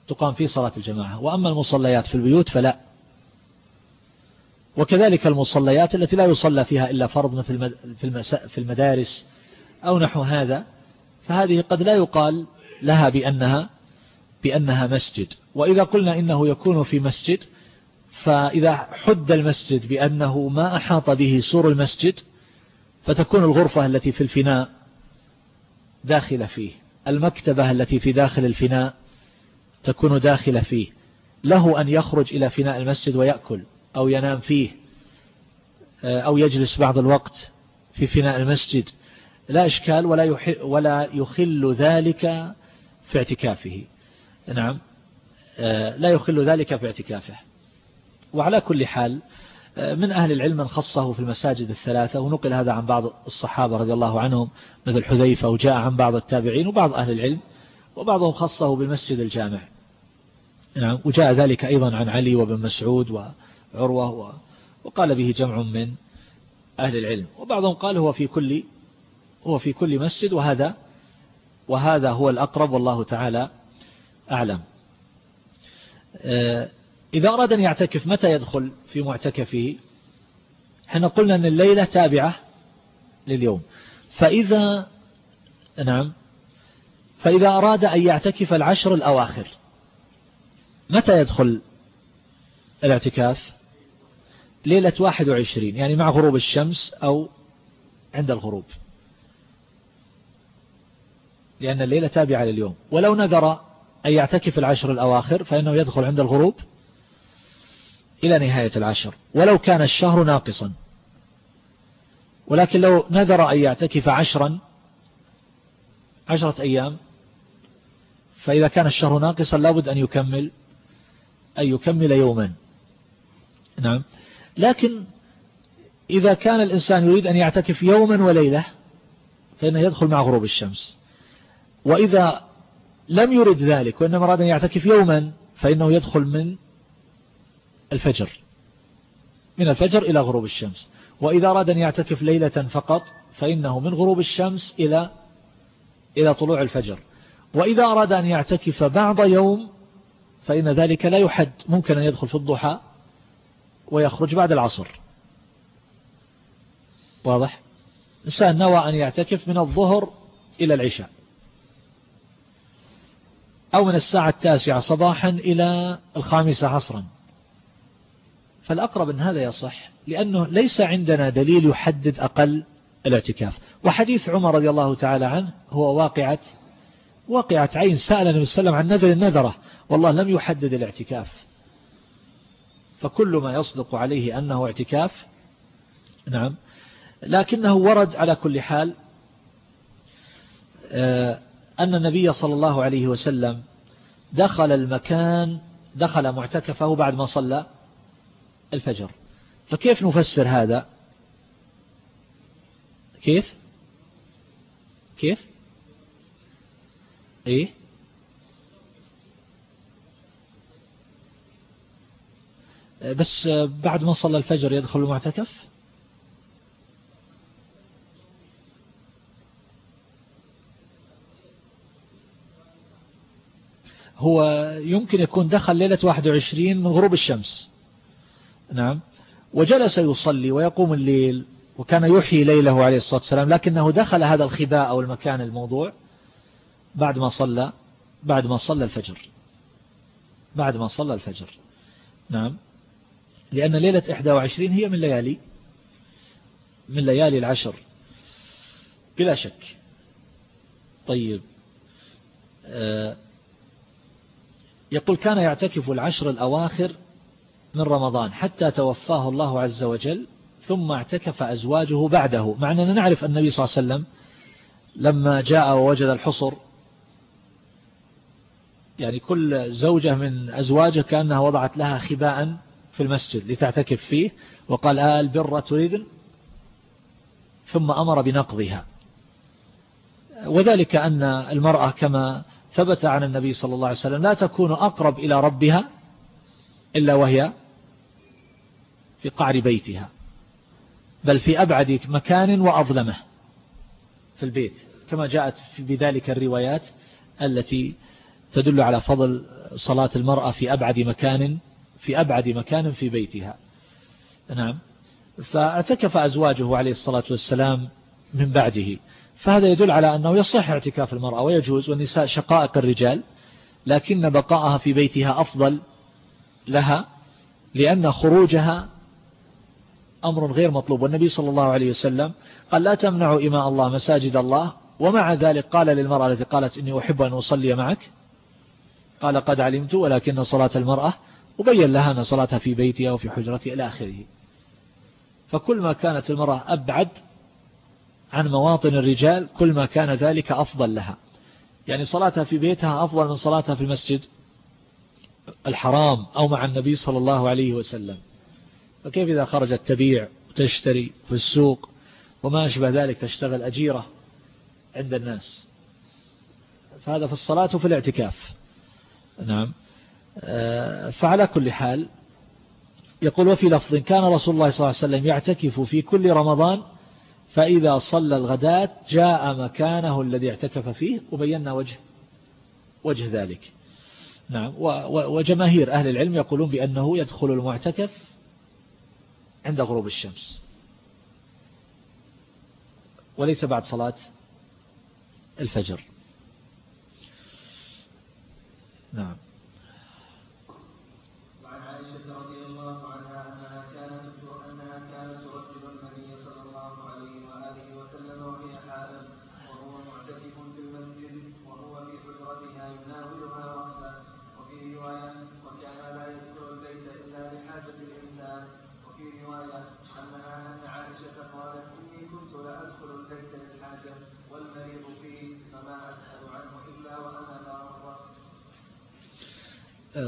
تقام في صلاة الجماعة. وأما المصليات في البيوت فلا. وكذلك المصليات التي لا يصلى فيها إلا فرض مثل في المدارس أو نحو هذا فهذه قد لا يقال لها بأنها بأنها مسجد. وإذا قلنا إنه يكون في مسجد فإذا حد المسجد بأنه ما أحاط به سور المسجد فتكون الغرفة التي في الفناء داخلة فيه. المكتبة التي في داخل الفناء تكون داخلة فيه. له أن يخرج إلى فناء المسجد ويأكل أو ينام فيه آه، أو يجلس بعض الوقت في فناء المسجد. لا إشكال ولا ولا يخل ذلك في اعتكافه. نعم آه، لا يخل ذلك في اعتكافه. وعلى كل حال من أهل العلم من خصه في المساجد الثلاثة ونقل هذا عن بعض الصحابة رضي الله عنهم مثل حذيفة وجاء عن بعض التابعين وبعض أهل العلم وبعضهم خصه بالمسجد الجامع. نعم وجاء ذلك أيضا عن علي وابن مسعود وعروة وقال به جمع من أهل العلم. وبعضهم قال هو في كل هو في كل مسجد وهذا وهذا هو الأقرب والله تعالى أعلم. آه، إذا أراد أن يعتكف متى يدخل في معتكفه؟ إحنا قلنا أن الليلة تابعة لليوم. فإذا نعم فإذا أراد أن يعتكف العشر الأواخر متى يدخل الاعتكاف؟ ليلة 21 يعني مع غروب الشمس أو عند الغروب. لأن الليلة تابعة لليوم. ولو نذر أن يعتكف العشر الأواخر فإنه يدخل عند الغروب. إلى نهاية العشر ولو كان الشهر ناقصا. ولكن لو نذر أن يعتكف عشرا عشرة أيام فإذا كان الشهر ناقصا لابد أن يكمل أن يكمل يوما. نعم. لكن إذا كان الإنسان يريد أن يعتكف يوما وليلة فإنه يدخل مع غروب الشمس. وإذا لم يرد ذلك وإنما أراد أن يعتكف يوما فإنه يدخل من الفجر من الفجر إلى غروب الشمس. وإذا أراد أن يعتكف ليلة فقط فإنه من غروب الشمس إلى إلى طلوع الفجر. وإذا أراد أن يعتكف بعض يوم فإن ذلك لا يحد ممكن أن يدخل في الضحى ويخرج بعد العصر. واضح؟ إنسان نوى أن يعتكف من الظهر إلى العشاء أو من الساعة التاسعة صباحا إلى الخامسة عصرا. فالأقرب أن هذا يصح لأنه ليس عندنا دليل يحدد أقل الاعتكاف. وحديث عمر رضي الله تعالى عنه هو واقعة واقعة عين سأل النبي صلى الله عليه وسلم عن نذر النذرة. والله لم يحدد الاعتكاف. فكل ما يصدق عليه أنه اعتكاف نعم. لكنه ورد على كل حال آه، أن النبي صلى الله عليه وسلم دخل المكان دخل معتكفه بعد ما صلى. الفجر. فكيف نفسر هذا؟ كيف؟ كيف؟ إيه؟ بس بعد ما صلى الفجر يدخل المعتكف؟ هو يمكن يكون دخل ليلة 21 من غروب الشمس. نعم. وجلس يصلي ويقوم الليل وكان يحيي ليله عليه الصلاة والسلام لكنه دخل هذا الخباء أو المكان الموضوع بعد ما صلى بعد ما صلى الفجر. بعد ما صلى الفجر. نعم. لأن ليلة 21 هي من ليالي من ليالي العشر. بلا شك. طيب. آه، يقول كان يعتكف العشر الأواخر من رمضان حتى توفاه الله عز وجل ثم اعتكف أزواجه بعده. مع أننا نعرف النبي صلى الله عليه وسلم لما جاء ووجد الحصر يعني كل زوجة من أزواجه كأنها وضعت لها خباء في المسجد لتعتكف فيه وقال آه البر تريد ثم أمر بنقضها. وذلك أن المرأة كما ثبت عن النبي صلى الله عليه وسلم لا تكون أقرب إلى ربها إلا وهي في قعر بيتها بل في أبعد مكان وأظلمه في البيت كما جاءت بذلك الروايات التي تدل على فضل صلاة المرأة في أبعد مكان في أبعد مكان في بيتها. نعم. فاعتكف أزواجه عليه الصلاة والسلام من بعده. فهذا يدل على أنه يصح اعتكاف المرأة ويجوز والنساء شقائق الرجال لكن بقاءها في بيتها أفضل لها لأن خروجها أمر غير مطلوب. والنبي صلى الله عليه وسلم قال لا تمنعوا إماء الله مساجد الله. ومع ذلك قال للمرأة التي قالت إني أحب أن أصلي معك قال قد علمت ولكن صلاة المرأة وبين لها أن صلاتها في بيتها وفي حجرتها إلى آخره. فكل ما كانت المرأة أبعد عن مواطن الرجال كل ما كان ذلك أفضل لها. يعني صلاتها في بيتها أفضل من صلاتها في المسجد الحرام أو مع النبي صلى الله عليه وسلم. فكيف إذا خرجت تبيع وتشتري في السوق وما أشبه ذلك تشتغل أجيرة عند الناس؟ فهذا في الصلاة وفي الاعتكاف. نعم. آه، فعلى كل حال يقول وفي لفظ كان رسول الله صلى الله عليه وسلم يعتكف في كل رمضان فإذا صلى الغداة جاء مكانه الذي اعتكف فيه وبينا وجه وجه ذلك. نعم. وجماهير أهل العلم يقولون بأنه يدخل المعتكف عند غروب الشمس. وليس بعد صلاة الفجر. نعم.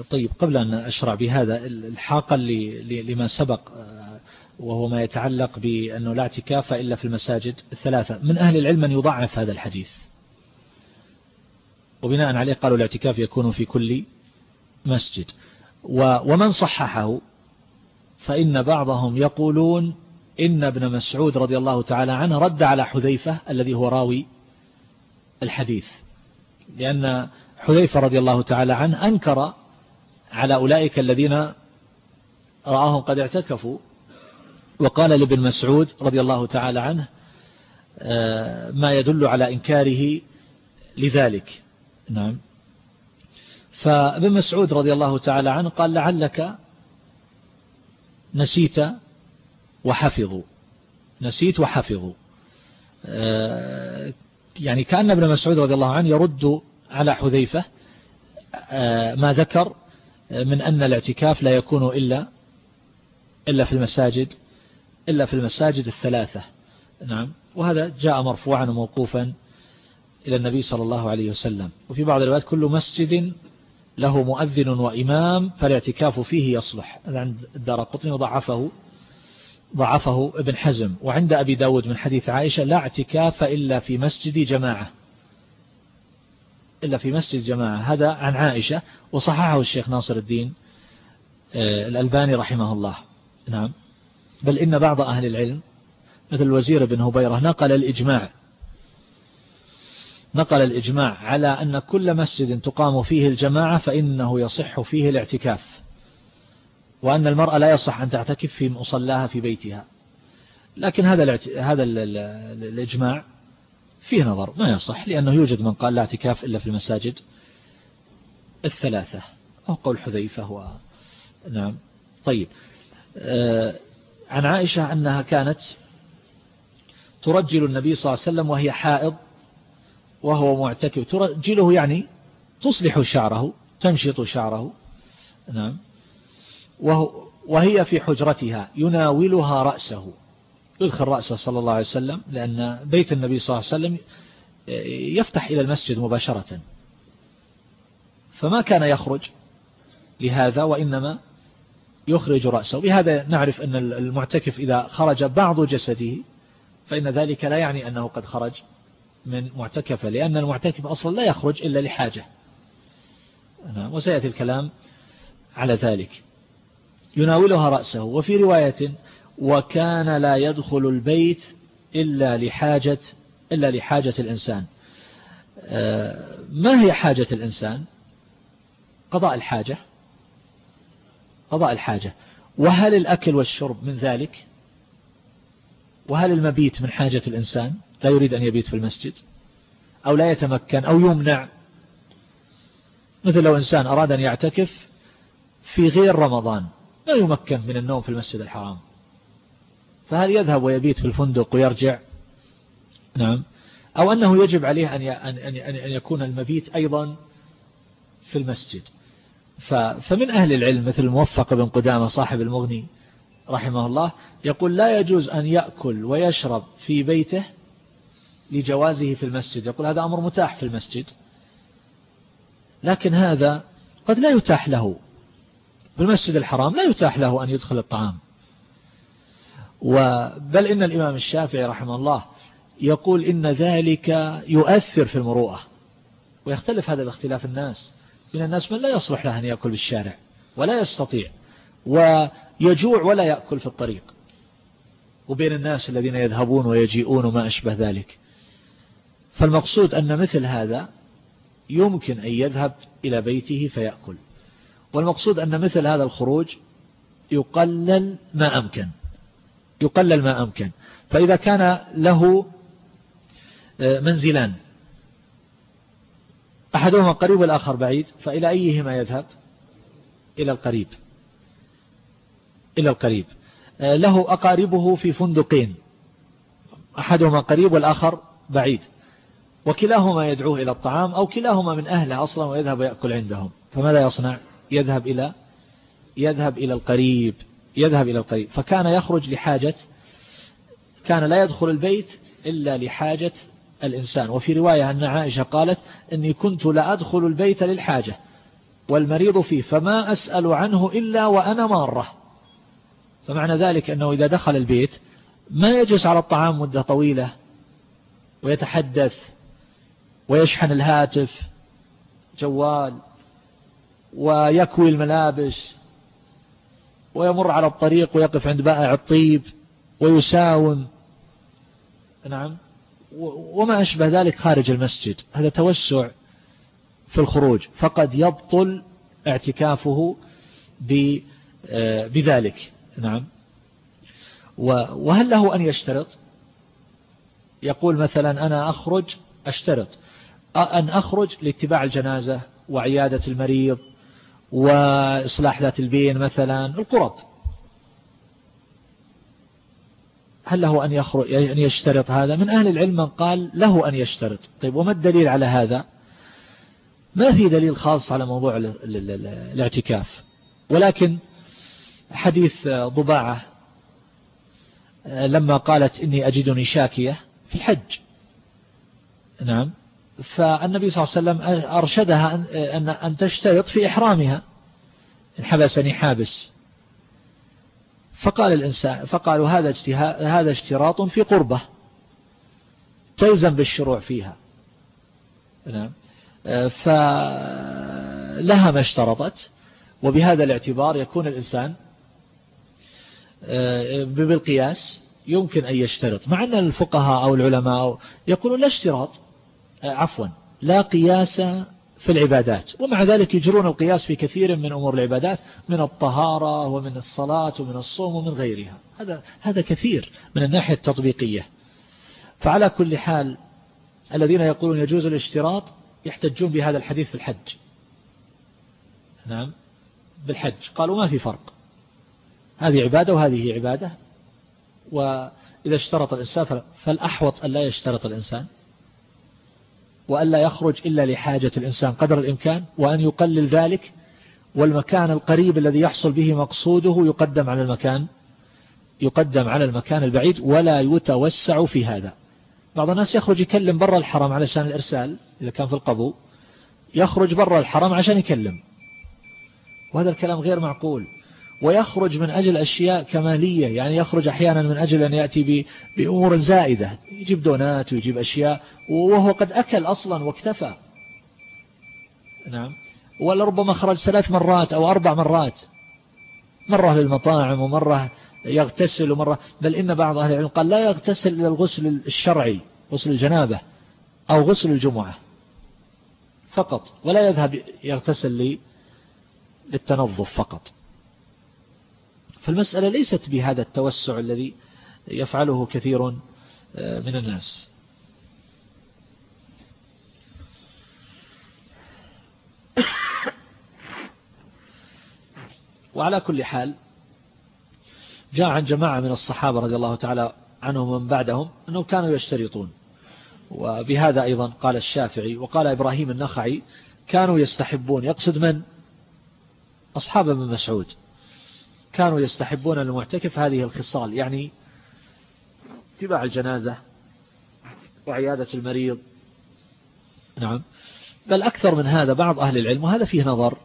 طيب قبل أن أشرع بهذا الحاقا لما سبق آه، وهو ما يتعلق بأنه لا اعتكاف إلا في المساجد الثلاثة من أهل العلم من يضعف هذا الحديث. وبناء عليه قالوا الاعتكاف يكون في كل مسجد. ومن صححه فإن بعضهم يقولون إن ابن مسعود رضي الله تعالى عنه رد على حذيفة الذي هو راوي الحديث. لأن حذيفة رضي الله تعالى عنه أنكر على أولئك الذين رآهم قد اعتكفوا. وقال لابن مسعود رضي الله تعالى عنه آه، ما يدل على إنكاره لذلك. نعم. فابن مسعود رضي الله تعالى عنه قال لعلك نسيت وحفظوا نسيت وحفظوا آه، يعني كأن ابن مسعود رضي الله عنه يرد على حذيفة آه، ما ذكر من أن الاعتكاف لا يكون إلا إلا في المساجد إلا في المساجد الثلاثة. نعم. وهذا جاء مرفوعا وموقوفا إلى النبي صلى الله عليه وسلم. وفي بعض الروايات كل مسجد له مؤذن وإمام فالاعتكاف فيه يصلح. عند الدار قطني وضعفه ضعفه ابن حزم. وعند أبي داود من حديث عائشة لا اعتكاف إلا في مسجد جماعة. إلا في مسجد جماعة. هذا عن عائشة وصححه الشيخ ناصر الدين آه، الألباني رحمه الله. نعم. بل إن بعض أهل العلم مثل الوزير بن هبيرة نقل الإجماع نقل الإجماع على أن كل مسجد تقام فيه الجماعة فإنه يصح فيه الاعتكاف وأن المرأة لا يصح أن تعتكف في مصلاها في بيتها. لكن هذا هذا الإجماع فيه نظر ما يصح لأنه يوجد من قال لا اعتكاف إلا في المساجد الثلاثة أو قول حذيفة و... نعم. طيب آه عن عائشة أنها كانت ترجل النبي صلى الله عليه وسلم وهي حائض وهو معتكف. ترجله يعني تصلح شعره تنشط شعره نعم. وهي في حجرتها يناولها رأسه. يدخل رأسه صلى الله عليه وسلم لأن بيت النبي صلى الله عليه وسلم يفتح إلى المسجد مباشرة. فما كان يخرج لهذا وإنما يخرج رأسه. بهذا نعرف أن المعتكف إذا خرج بعض جسده فإن ذلك لا يعني أنه قد خرج من معتكف لأن المعتكف أصلا لا يخرج إلا لحاجة. نعم، وسيأتي الكلام على ذلك. يناولها رأسه. وفي رواية وكان لا يدخل البيت إلا لحاجة إلا لحاجة الإنسان. آه، ما هي حاجة الإنسان؟ قضاء الحاجة. قضاء الحاجة. وهل الأكل والشرب من ذلك؟ وهل المبيت من حاجة الإنسان؟ لا يريد أن يبيت في المسجد. أو لا يتمكن أو يمنع. مثل لو إنسان أراد أن يعتكف في غير رمضان لا يمكن من النوم في المسجد الحرام. فهل يذهب ويبيت في الفندق ويرجع؟ نعم. أو أنه يجب عليه أن أن يكون المبيت أيضا في المسجد. فمن أهل العلم مثل الموفق بن قدامة صاحب المغني رحمه الله يقول لا يجوز أن يأكل ويشرب في بيته لجوازه في المسجد. يقول هذا أمر متاح في المسجد. لكن هذا قد لا يتاح له. بالمسجد الحرام لا يتاح له أن يدخل الطعام. بل إن الإمام الشافعي رحمه الله يقول إن ذلك يؤثر في المروءة ويختلف هذا باختلاف الناس. من الناس من لا يصلح له أن يأكل بالشارع ولا يستطيع ويجوع ولا يأكل في الطريق. وبين الناس الذين يذهبون ويجيئون وما أشبه ذلك. فالمقصود أن مثل هذا يمكن أن يذهب إلى بيته فيأكل. والمقصود أن مثل هذا الخروج يقلل ما أمكن. يقلل ما أمكن. فإذا كان له آه، منزلان أحدهما قريب والآخر بعيد فإلى أيهما يذهب؟ إلى القريب. إلى القريب. آه، له أقاربه في فندقين. أحدهما قريب والآخر بعيد. وكلاهما يدعوه إلى الطعام أو كلاهما من أهله أصلا ويذهب ويأكل عندهم. فماذا يصنع؟ يذهب إلى يذهب إلى القريب. يذهب إلى القريب. فكان يخرج لحاجة كان لا يدخل البيت إلا لحاجة الإنسان. وفي رواية أن عائشة قالت إني كنت لا أدخل البيت للحاجة والمريض فيه فما أسأل عنه إلا وأنا مارة. فمعنى ذلك أنه إذا دخل البيت ما يجلس على الطعام مدة طويلة ويتحدث ويشحن الهاتف جوال ويكوي الملابس ويمر على الطريق ويقف عند بائع الطيب ويساوم. نعم. وما أشبه ذلك خارج المسجد. هذا توسع في الخروج. فقد يبطل اعتكافه آه، بذلك. نعم. وهل له أن يشترط؟ يقول مثلا أنا أخرج أشترط. أن أخرج لاتباع الجنازة وعيادة المريض. وإصلاح ذات البين مثلا القرب هل له أن يخرج أن يشترط هذا؟ من أهل العلم من قال له أن يشترط. طيب وما الدليل على هذا؟ ما في دليل خاص على موضوع الاعتكاف. ولكن حديث ضباعة لما قالت إني أجدني شاكية في الحج. نعم. فالنبي صلى الله عليه وسلم أرشدها أن أن تشترط في إحرامها. إن حبسني حابس. فقال الإنسان فقالوا هذا هذا اشتراط في قربة. تلزم بالشروع فيها. نعم. فلها ما اشترطت. وبهذا الاعتبار يكون الإنسان آه، بالقياس يمكن أن يشترط. مع أن الفقهاء أو العلماء يقولون لا اشتراط. عفوا لا قياس في العبادات. ومع ذلك يجرون القياس في كثير من أمور العبادات من الطهارة ومن الصلاة ومن الصوم ومن غيرها. هذا هذا كثير من الناحية التطبيقية. فعلى كل حال الذين يقولون يجوز الاشتراط يحتجون بهذا الحديث في الحج. نعم بالحج. قالوا ما في فرق. هذه عبادة وهذه عبادة. وإذا اشترط الإنسان فالأحوط أن لا يشترط الإنسان. وأن لا يخرج إلا لحاجة الإنسان قدر الإمكان وأن يقلل ذلك والمكان القريب الذي يحصل به مقصوده يقدم على المكان يقدم على المكان البعيد ولا يتوسع في هذا. بعض الناس يخرج يكلم برا الحرم علشان الإرسال إذا كان في القبو يخرج برا الحرم عشان يكلم. وهذا الكلام غير معقول. ويخرج من أجل أشياء كمالية يعني يخرج أحيانا من أجل أن يأتي بأمور زائدة. يجيب دونات ويجيب أشياء وهو قد أكل أصلا واكتفى. نعم. ولربما خرج ثلاث مرات أو أربع مرات. مرة للمطاعم ومرة يغتسل ومرة بل إن بعض أهل العلم قال لا يغتسل إلى الغسل الشرعي غسل الجنابة أو غسل الجمعة فقط ولا يذهب يغتسل للتنظف فقط. فالمسألة ليست بهذا التوسع الذي يفعله كثير آه، من الناس. وعلى كل حال جاء عن جماعة من الصحابة رضي الله تعالى عنهم ومن بعدهم أنهم كانوا يشترطون. وبهذا أيضا قال الشافعي وقال إبراهيم النخعي كانوا يستحبون. يقصد من؟ أصحاب ابن مسعود. كانوا يستحبون المعتكف هذه الخصال يعني اتباع الجنازة وعيادة المريض. نعم. بل أكثر من هذا بعض أهل العلم وهذا فيه نظر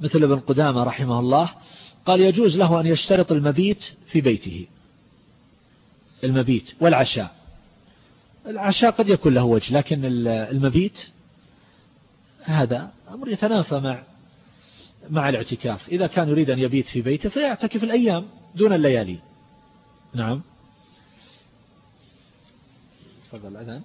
مثل ابن قدامة رحمه الله قال يجوز له أن يشترط المبيت في بيته. المبيت والعشاء. العشاء قد يكون له وجه لكن المبيت هذا أمر يتنافى مع مع الاعتكاف. إذا كان يريد أن يبيت في بيته فيعتكف الأيام دون الليالي. نعم. تفضل الأذان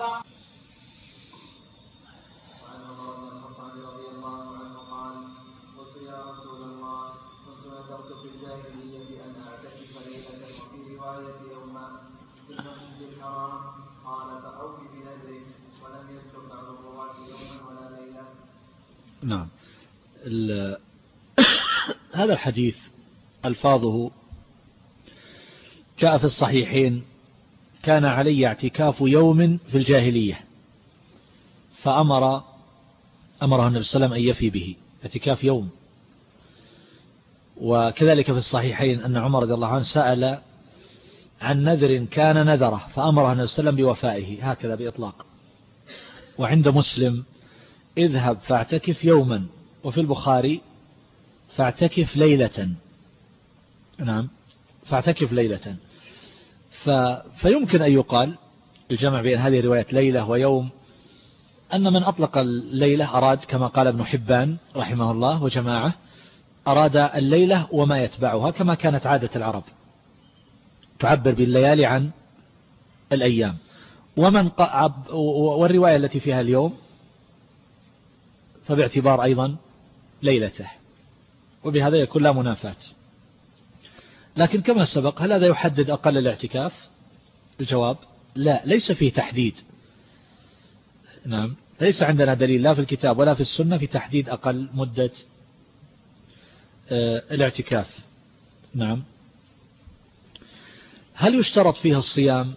نعم هذا الحديث ألفاظه جاء في الصحيحين كان علي اعتكاف يوم في الجاهلية فأمر أمره النبي صلى الله عليه وسلم أن يفي به اعتكاف يوم. وكذلك في الصحيحين أن عمر رضي الله عنه سأل عن نذر كان نذره فأمره النبي صلى الله عليه وسلم بوفائه هكذا بإطلاق. وعند مسلم اذهب فاعتكف يوما. وفي البخاري فاعتكف ليلة. نعم فاعتكف ليلة. ف... فيمكن أن يقال الجمع بين هذه الروايات ليلة ويوم أن من أطلق الليلة أراد كما قال ابن حبان رحمه الله وجماعة أراد الليلة وما يتبعها كما كانت عادة العرب. تعبر بالليالي عن الأيام. ومن قعب والرواية التي فيها اليوم فباعتبار أيضا ليلته. وبهذا يكون لا منافات لكن كما سبق هل هذا يحدد أقل الاعتكاف؟ الجواب لا ليس فيه تحديد. نعم ليس عندنا دليل لا في الكتاب ولا في السنة في تحديد أقل مدة آه، الاعتكاف. نعم. هل يشترط فيها الصيام؟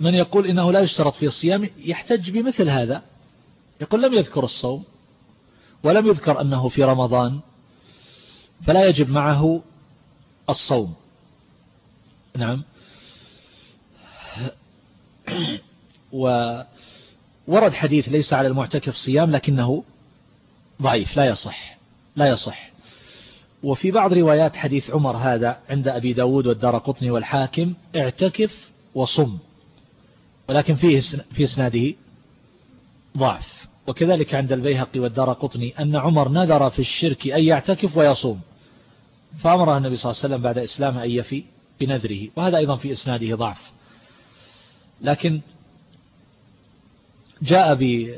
من يقول إنه لا يشترط فيه الصيام يحتج بمثل هذا. يقول لم يذكر الصوم. ولم يذكر أنه في رمضان فلا يجب معه الصوم. نعم. وورد حديث ليس على المعتكف صيام لكنه ضعيف لا يصح لا يصح. وفي بعض روايات حديث عمر هذا عند أبي داود والدار قطني والحاكم اعتكف وصم ولكن فيه في إسناده ضعف. وكذلك عند البيهقي والدار قطني أن عمر نذر في الشرك أن يعتكف ويصوم. فأمره النبي صلى الله عليه وسلم بعد إسلامه أن يفي بنذره وهذا أيضا في إسناده ضعف. لكن جاء ب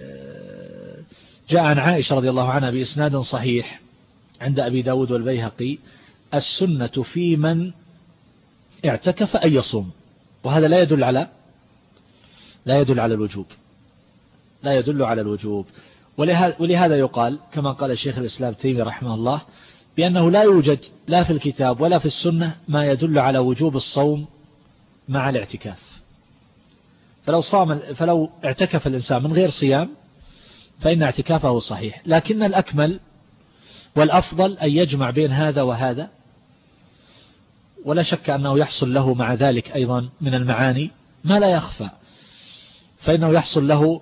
جاء عن عائشة رضي الله عنها بإسناد صحيح عند أبي داود والبيهقي السنة في من اعتكف أن يصوم. وهذا لا يدل على لا يدل على الوجوب. لا يدل على الوجوب. ولهذا يقال كما قال الشيخ الإسلام تيمي رحمه الله بأنه لا يوجد لا في الكتاب ولا في السنة ما يدل على وجوب الصوم مع الاعتكاف. فلو صام فلو اعتكف الإنسان من غير صيام فإن اعتكافه صحيح. لكن الأكمل والأفضل أن يجمع بين هذا وهذا. ولا شك أنه يحصل له مع ذلك أيضا من المعاني ما لا يخفى. فإنه يحصل له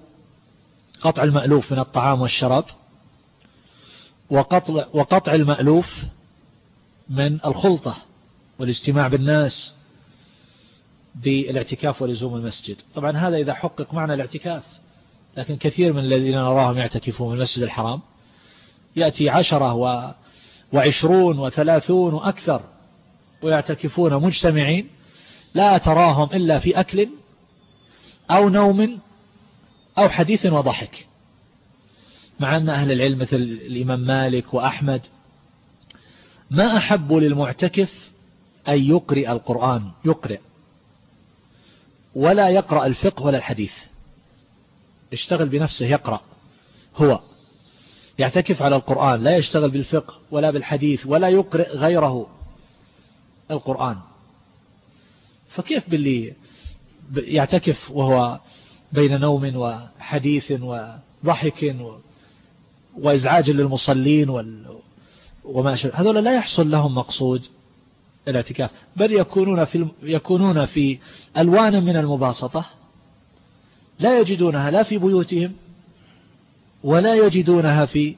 قطع المألوف من الطعام والشراب وقطع, وقطع المألوف من الخلطة والاجتماع بالناس بالاعتكاف ولزوم المسجد. طبعا هذا إذا حقق معنى الاعتكاف لكن كثير من الذين نراهم يعتكفون في المسجد الحرام يأتي عشرة و وعشرون وثلاثون وأكثر ويعتكفون مجتمعين لا تراهم إلا في أكل أو نوم أو حديث وضحك. مع أن أهل العلم مثل الإمام مالك وأحمد ما أحبوا للمعتكف أن يقرئ القرآن يقرئ ولا يقرأ الفقه ولا الحديث. يشتغل بنفسه يقرأ. هو يعتكف على القرآن لا يشتغل بالفقه ولا بالحديث ولا يقرئ غيره القرآن. فكيف باللي يعتكف وهو بين نوم وحديث وضحك وإزعاج للمصلين وما أشبه. هذول لا يحصل لهم مقصود الاعتكاف. بل يكونون في يكونون في ألوان من المباسطة لا يجدونها لا في بيوتهم ولا يجدونها في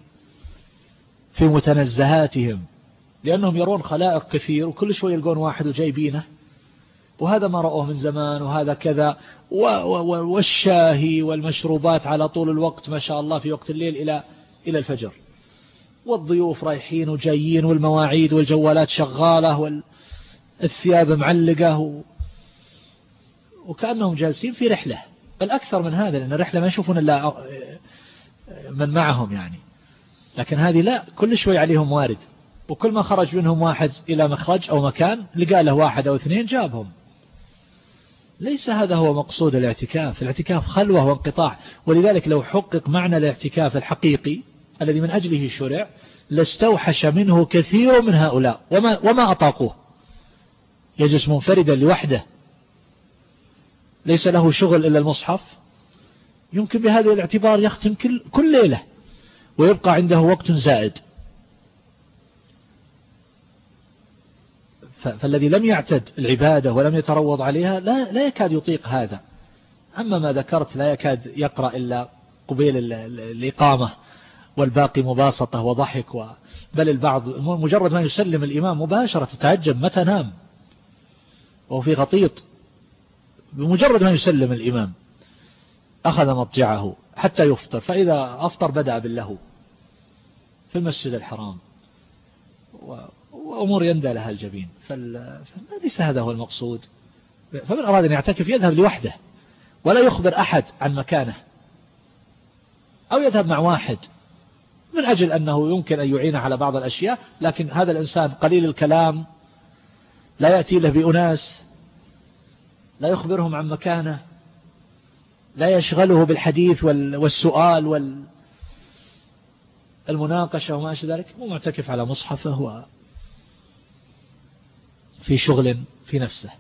في متنزهاتهم لأنهم يرون خلائق كثير وكل شوي يلقون واحد وجايبينه وهذا ما رأوه من زمان وهذا كذا والشاهي والمشروبات على طول الوقت ما شاء الله في وقت الليل إلى إلى الفجر. والضيوف رايحين وجايين والمواعيد والجوالات شغالة والثياب معلقة. وكأنهم جالسين في رحلة. بل أكثر من هذا لأن الرحلة ما يشوفون إلا من معهم يعني. لكن هذه لا كل شوي عليهم وارد. وكل ما خرج منهم واحد إلى مخرج أو مكان لقى له واحد أو اثنين جابهم. ليس هذا هو مقصود الاعتكاف. الاعتكاف خلوة وانقطاع. ولذلك لو حقق معنى الاعتكاف الحقيقي الذي من أجله شرع لاستوحش منه كثير من هؤلاء. وما, وما أطاقوه. يجلس منفردا لوحده. ليس له شغل إلا المصحف. يمكن بهذا الاعتبار يختم كل, كل ليلة. ويبقى عنده وقت زائد. فالذي لم يعتد العبادة ولم يتروض عليها لا, لا يكاد يطيق هذا. أما ما ذكرت لا يكاد يقرأ إلا قبيل الإقامة والباقي مباسطة وضحك و بل البعض مجرد ما يسلم الإمام مباشرة تتعجب متى نام. وهو في غطيط. بمجرد ما يسلم الإمام أخذ مضجعه حتى يفطر. فإذا أفطر بدأ بالله في المسجد الحرام. وأمور يندى لها الجبين. فليس هذا هو المقصود. فمن أراد أن يعتكف يذهب لوحده ولا يخبر أحد عن مكانه أو يذهب مع واحد من أجل أنه يمكن أن يعين على بعض الأشياء لكن هذا الإنسان قليل الكلام لا يأتي له بأناس لا يخبرهم عن مكانه لا يشغله بالحديث والسؤال والمناقشة وما أشبه ذلك مو معتكف على مصحفه في شغل في نفسه.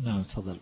نعم تفضل.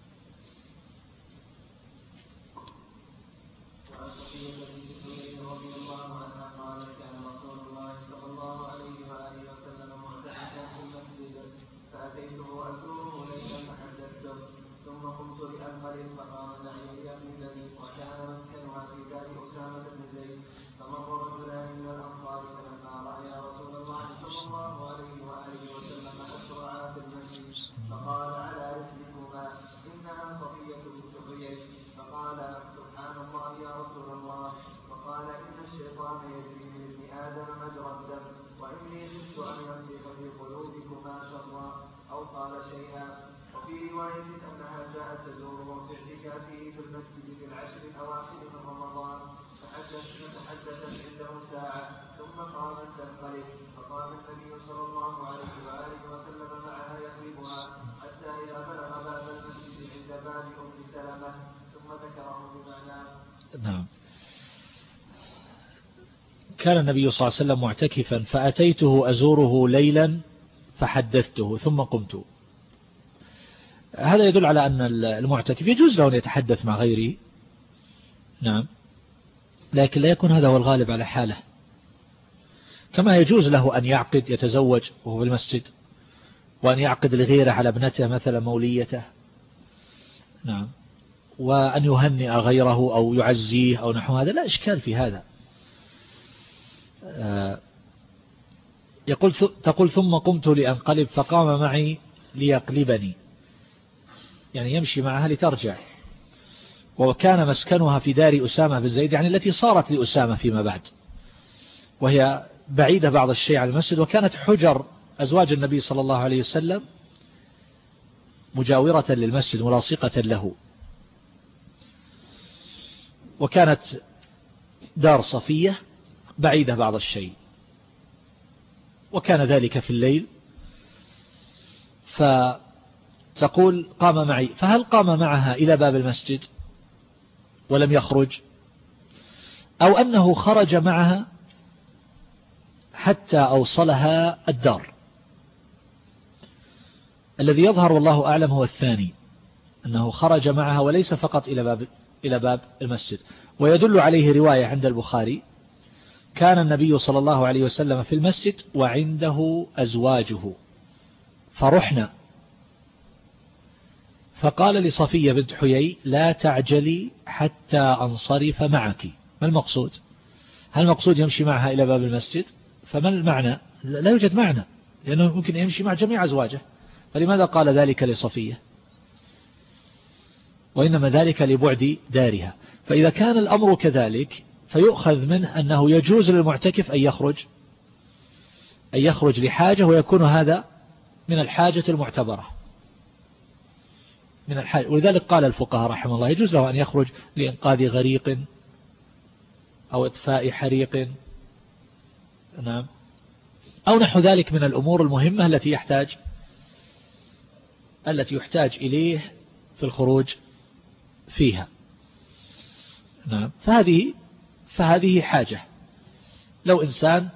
كان النبي صلى الله عليه وسلم معتكفا فأتيته أزوره ليلا فحدثته ثم قمت. هذا يدل على أن المعتكف يجوز له أن يتحدث مع غيره. نعم. لكن لا يكون هذا هو الغالب على حاله. كما يجوز له أن يعقد يتزوج وهو في المسجد وأن يعقد لغيره على ابنته مثلا موليته. نعم. وأن يهنئ غيره أو يعزيه أو نحو هذا. لا إشكال في هذا. يقول تقول ثم قمت لأنقلب فقام معي ليقلبني. يعني يمشي معها لترجع. وكان مسكنها في دار أسامة بن زيد يعني التي صارت لأسامة فيما بعد. وهي بعيدة بعض الشيء عن المسجد وكانت حجر أزواج النبي صلى الله عليه وسلم مجاورة للمسجد ملاصقة له. وكانت دار صفية بعيدة بعض الشيء. وكان ذلك في الليل. فتقول قام معي. فهل قام معها إلى باب المسجد؟ ولم يخرج؟ أو أنه خرج معها حتى أوصلها الدار. الذي يظهر والله أعلم هو الثاني. أنه خرج معها وليس فقط إلى باب, إلى باب المسجد. ويدل عليه رواية عند البخاري. كان النبي صلى الله عليه وسلم في المسجد وعنده أزواجه. فرحنا. فقال لصفية بنت حيي لا تعجلي حتى أنصرف معك. ما المقصود؟ هل المقصود يمشي معها إلى باب المسجد؟ فما المعنى؟ لا يوجد معنى لأنه ممكن يمشي مع جميع أزواجه. فلماذا قال ذلك لصفية؟ وإنما ذلك لبعد دارها. فإذا كان الأمر كذلك فيؤخذ منه أنه يجوز للمعتكف أن يخرج أن يخرج لحاجة ويكون هذا من الحاجة المعتبرة. من الحاجة ولذلك قال الفقهاء رحمه الله يجوز له أن يخرج لإنقاذ غريق أو إطفاء حريق. نعم. أو نحو ذلك من الأمور المهمة التي يحتاج التي يحتاج إليه في الخروج فيها. نعم. فهذه فهذه حاجة. لو إنسان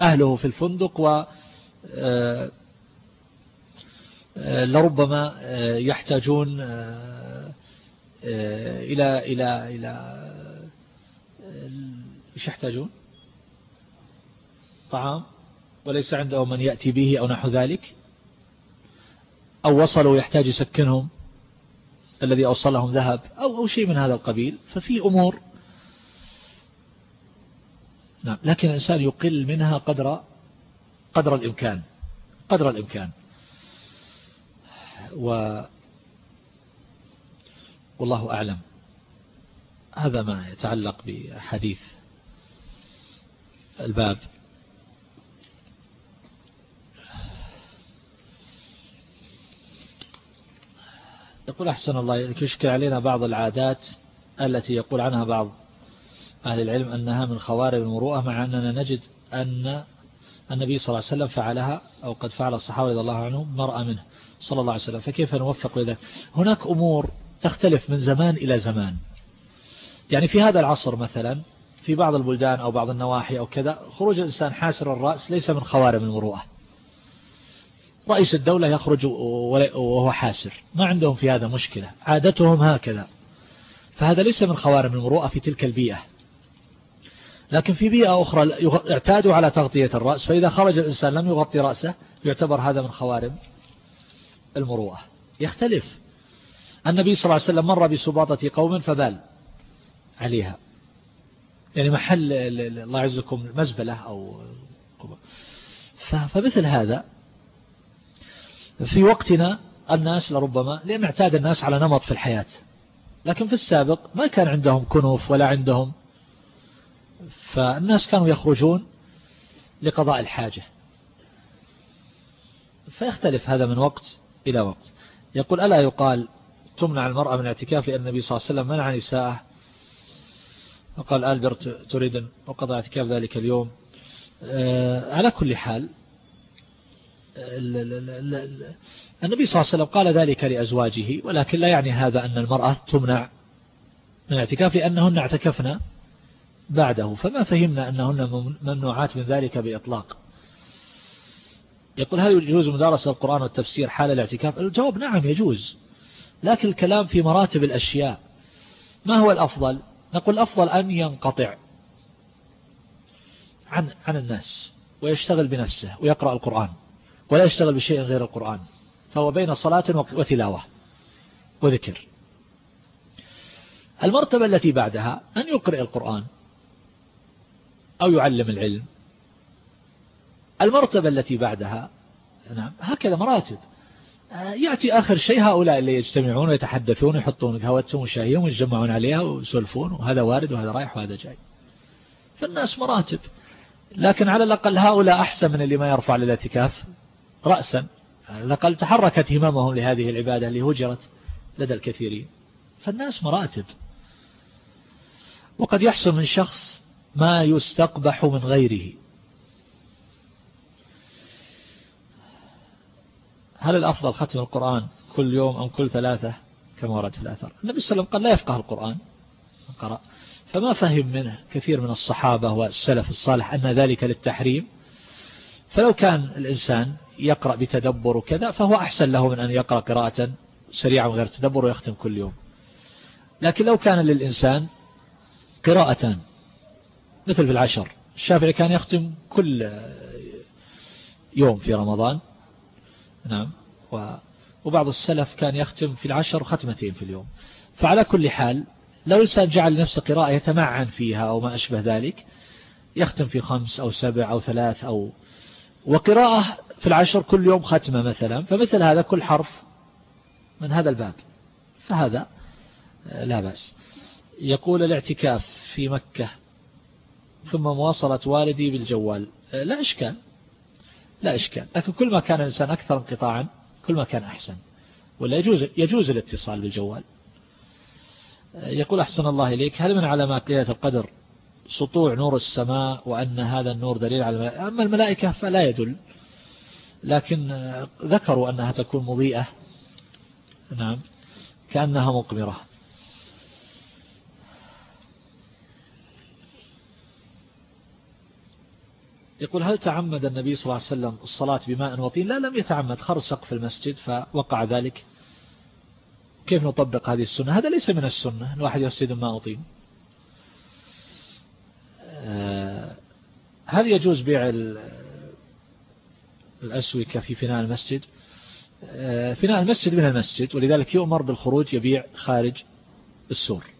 أهله في الفندق و آه، آه، لربما آه، يحتاجون إلى إلى إلى إيش يحتاجون؟ طعام وليس عنده من يأتي به أو نحو ذلك. أو وصلوا يحتاج يسكنهم الذي أوصلهم ذهب أو, أو شيء من هذا القبيل. ففي أمور نعم. لكن الإنسان يقل منها قدر قدر الإمكان قدر الإمكان. و والله أعلم. هذا ما يتعلق بحديث الباب. يقول أحسن الله يشكل علينا بعض العادات التي يقول عنها بعض أهل العلم أنها من خوارب المروءة مع أننا نجد أن النبي صلى الله عليه وسلم فعلها أو قد فعل الصحابة رضي الله عنهم مرأة منه صلى الله عليه وسلم. فكيف نوفق لذلك؟ هناك أمور تختلف من زمان إلى زمان. يعني في هذا العصر مثلا في بعض البلدان أو بعض النواحي أو كذا خروج الإنسان حاسر الرأس ليس من خوارم المروءة. رئيس الدولة يخرج وهو حاسر. ما عندهم في هذا مشكلة. عادتهم هكذا. فهذا ليس من خوارم المروءة في تلك البيئة. لكن في بيئة أخرى اعتادوا على تغطية الرأس فإذا خرج الإنسان لم يغطي رأسه يعتبر هذا من خوارم المروءة. يختلف. النبي صلى الله عليه وسلم مر بسباطة قوم فبال عليها. يعني محل الله يعزكم مزبلة أو فمثل هذا في وقتنا الناس لربما لأن اعتاد الناس على نمط في الحياة. لكن في السابق ما كان عندهم كنوف ولا عندهم فالناس كانوا يخرجون لقضاء الحاجة. فيختلف هذا من وقت إلى وقت. يقول ألا يقال تمنع المرأة من الاعتكاف لأن النبي صلى الله عليه وسلم منع نساءه؟ وقال ألبرت تريد وقضى اعتكاف ذلك اليوم. آه، على كل حال النبي صلى الله عليه وسلم قال ذلك لأزواجه ولكن لا يعني هذا أن المرأة تمنع من الاعتكاف لأنهن اعتكفنا. بعده. فما فهمنا أنهن ممنوعات من ذلك بإطلاق. يقول هل يجوز مدارسة القرآن والتفسير حال الاعتكاف؟ الجواب نعم يجوز. لكن الكلام في مراتب الأشياء. ما هو الأفضل؟ نقول الأفضل أن ينقطع عن عن الناس ويشتغل بنفسه ويقرأ القرآن ولا يشتغل بشيء غير القرآن. فهو بين صلاة وتلاوة وذكر. المرتبة التي بعدها أن يقرأ القرآن أو يعلم العلم. المرتبة التي بعدها نعم هكذا مراتب. يأتي آخر شيء هؤلاء اللي يجتمعون ويتحدثون ويحطون قهوتهم وشاهيهم ويتجمعون عليها ويسولفون وهذا وارد وهذا رايح وهذا جاي. فالناس مراتب. لكن على الأقل هؤلاء أحسن من اللي ما يرفع للإعتكاف رأسا. على الأقل تحركت همامهم لهذه العبادة اللي هجرت لدى الكثيرين. فالناس مراتب. وقد يحصل من شخص ما يستقبح من غيره. هل الأفضل ختم القرآن كل يوم أم كل ثلاثة كما ورد في الأثر؟ النبي صلى الله عليه وسلم قال لا يفقه القرآن. قرأ. فما فهم منه كثير من الصحابة والسلف الصالح أن ذلك للتحريم. فلو كان الإنسان يقرأ بتدبر وكذا فهو أحسن له من أن يقرأ قراءة سريعة من غير تدبر ويختم كل يوم. لكن لو كان للإنسان قراءتان مثل في العشر. الشافعي كان يختم كل يوم في رمضان. نعم. وبعض السلف كان يختم في العشر ختمتين في اليوم. فعلى كل حال لو الإنسان جعل نفسه قراءة يتمعن فيها أو ما أشبه ذلك يختم في خمس أو سبع أو ثلاث أو وقراءة في العشر كل يوم ختمة مثلا فمثل هذا كل حرف من هذا الباب. فهذا لا بأس. يقول الاعتكاف في مكة ثم مواصلة والدي بالجوال. لا إشكال. لا إشكال. لكن كل ما كان الإنسان أكثر انقطاعا كل ما كان أحسن. ولا يجوز يجوز الاتصال بالجوال. يقول أحسن الله إليك هل من علامات ليلة القدر سطوع نور السماء وأن هذا النور دليل على الملائكة؟ أما الملائكة فلا يدل. لكن ذكروا أنها تكون مضيئة. نعم. كأنها مقمرة. يقول هل تعمد النبي صلى الله عليه وسلم الصلاة بماء وطين؟ لا لم يتعمد. خرسق في المسجد فوقع ذلك. كيف نطبق هذه السنة؟ هذا ليس من السنة. الواحد يسجد ماء وطين. آه، هل يجوز بيع الأسوكة في فناء المسجد؟ آه، فناء المسجد من المسجد ولذلك يؤمر بالخروج يبيع خارج السور.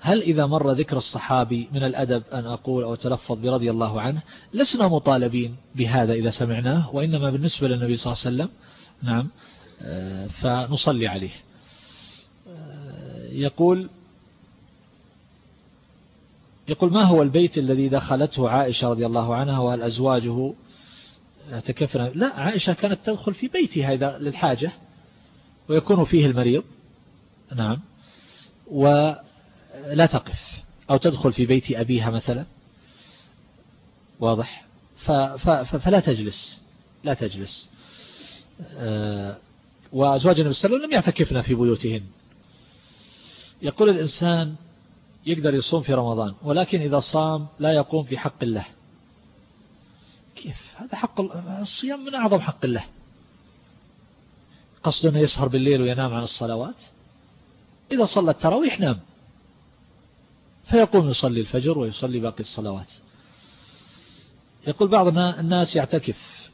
هل إذا مر ذكر الصحابي من الأدب أن أقول أو أتلفظ برضي الله عنه لسنا مطالبين بهذا إذا سمعناه وإنما بالنسبة للنبي صلى الله عليه وسلم نعم آه، فنصلي عليه. آه، يقول يقول ما هو البيت الذي دخلته عائشة رضي الله عنها وهل أزواجه اعتكفنا لا عائشة كانت تدخل في بيتها إذا للحاجة ويكون فيه المريض نعم و لا تقف. أو تدخل في بيت أبيها مثلا. واضح. فلا تجلس. لا تجلس. آه، وأزواج النبي صلى الله عليه وسلم لم يعتكفن في بيوتهن. يقول الإنسان يقدر يصوم في رمضان ولكن إذا صام لا يقوم في حق الله. كيف؟ هذا حق الصيام من أعظم حق الله. قصد أنه يسهر بالليل وينام عن الصلوات. إذا صلى التراويح نام. فيقوم يصلي الفجر ويصلي باقي الصلوات. يقول بعض الناس يعتكف.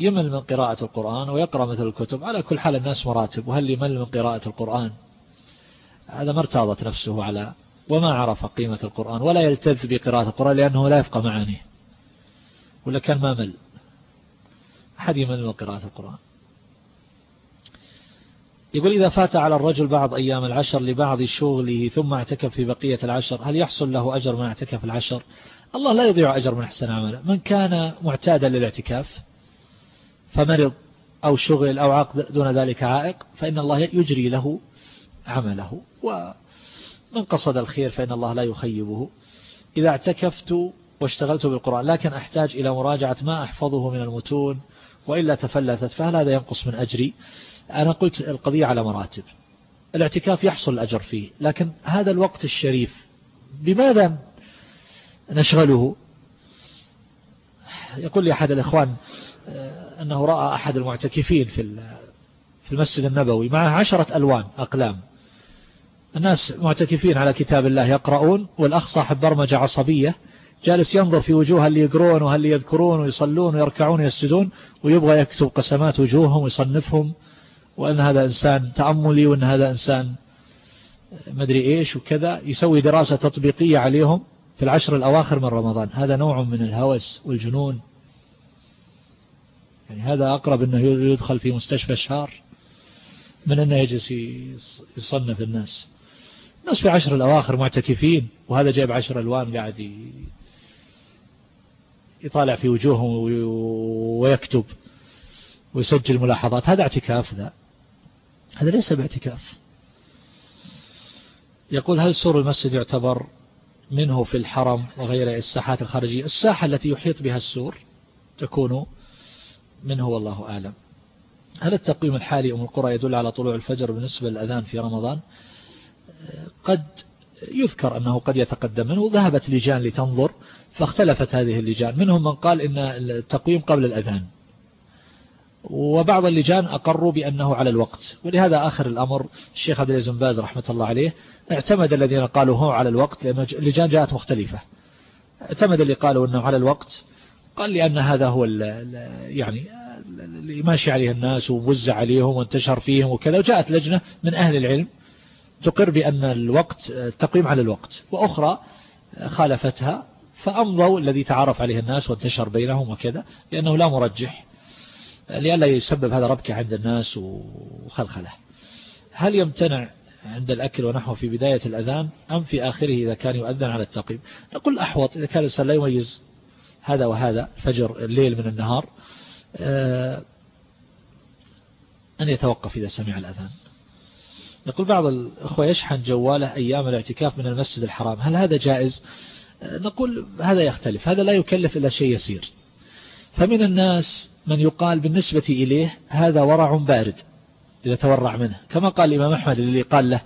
يمل من قراءة القرآن ويقرأ مثل الكتب. على كل حال الناس مراتب. وهل يمل من قراءة القرآن؟ هذا ما ارتاضت نفسه على وما عرف قيمة القرآن ولا يلتذ بقراءة القرآن لأنه لا يفقى معانيه. ولا كان ما مل. أحد يمل من قراءة القرآن. يقول إذا فات على الرجل بعض أيام العشر لبعض شغله ثم اعتكف في بقية العشر هل يحصل له أجر من اعتكف العشر؟ الله لا يضيع أجر من أحسن عمله. من كان معتادا للاعتكاف فمرض أو شغل أو عقد دون ذلك عائق فإن الله يجري له عمله. ومن قصد الخير فإن الله لا يخيبه. إذا اعتكفت واشتغلت بالقرآن لكن أحتاج إلى مراجعة ما أحفظه من المتون وإلا تفلتت فهل هذا ينقص من أجري؟ أنا قلت القضية على مراتب. الاعتكاف يحصل الأجر فيه لكن هذا الوقت الشريف بماذا نشغله؟ يقول لي أحد الإخوان آه، أنه رأى أحد المعتكفين في في المسجد النبوي معه عشرة ألوان أقلام. الناس معتكفين على كتاب الله يقرؤون والأخ صاحب برمجة عصبية جالس ينظر في وجوه اللي يقرون وهل يذكرون ويصلون ويركعون ويسجدون ويبغى يكتب قسمات وجوههم ويصنفهم. وأن هذا إنسان تأملي وأن هذا إنسان مدري إيش وكذا يسوي دراسة تطبيقية عليهم في العشر الأواخر من رمضان. هذا نوع من الهوس والجنون. يعني هذا أقرب أنه يدخل في مستشفى الشهر من أنه يجلس يصنف الناس. الناس في عشر الأواخر معتكفين وهذا جايب عشر ألوان قاعد يطالع في وجوههم ويكتب ويسجل ملاحظات. هذا اعتكاف ذا. هذا ليس باعتكاف. يقول هل سور المسجد يعتبر منه في الحرم وغير الساحات الخارجية؟ الساحة التي يحيط بها السور تكون منه والله أعلم. هل التقويم الحالي أم القرى يدل على طلوع الفجر بالنسبة للأذان في رمضان؟ قد يذكر أنه قد يتقدم منه. ذهبت لجان لتنظر فاختلفت هذه اللجان. منهم من قال إن التقويم قبل الأذان. وبعض اللجان أقروا بأنه على الوقت. ولهذا آخر الأمر الشيخ عبد العزيز باز رحمة الله عليه اعتمد الذين قالوا هو على الوقت لأن اللجان جاءت مختلفة. اعتمد اللي قالوا أنه على الوقت قال لأن هذا هو يعني اللي ماشي عليه الناس ووزع عليهم وانتشر فيهم وكذا وجاءت لجنة من أهل العلم تقر بأن الوقت التقويم على الوقت. وأخرى خالفتها فأمضوا الذي تعرف عليه الناس وانتشر بينهم وكذا لأنه لا مرجح. لئلا يسبب هذا ربكة عند الناس وخلخلة. هل يمتنع عند الأكل ونحوه في بداية الأذان أم في آخره إذا كان يؤذن على التقييم؟ نقول أحوط إذا كان الإنسان لا يميز هذا وهذا فجر الليل من النهار آه، أن يتوقف إذا سمع الأذان. يقول بعض الأخوة يشحن جواله أيام الاعتكاف من المسجد الحرام. هل هذا جائز؟ آه، نقول هذا يختلف. هذا لا يكلف إلا شيء يسير. فمن الناس من يقال بالنسبة إليه هذا ورع بارد إذا تورع منه. كما قال الإمام أحمد اللي قال له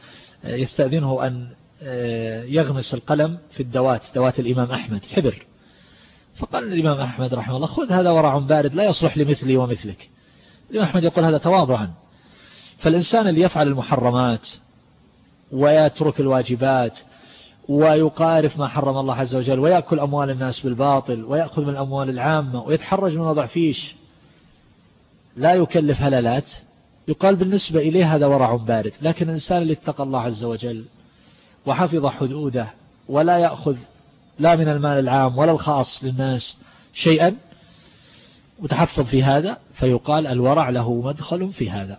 آه، يستأذنه أن آه، يغمس القلم في الدوات دوات الإمام أحمد حبر. فقال الإمام أحمد رحمه الله خذ هذا ورع بارد لا يصلح لمثلي ومثلك. الإمام أحمد يقول هذا تواضعا. فالإنسان اللي يفعل المحرمات ويترك الواجبات ويقارف ما حرم الله عز وجل ويأكل أموال الناس بالباطل ويأخذ من الأموال العامة ويتحرج من وضع فيش. لا يكلف هلالات. يقال بالنسبة إليه هذا ورع بارد لكن الإنسان اللي اتقى الله عز وجل وحفظ حدوده ولا يأخذ لا من المال العام ولا الخاص للناس شيئا متحفظ في هذا فيقال الورع له مدخل في هذا.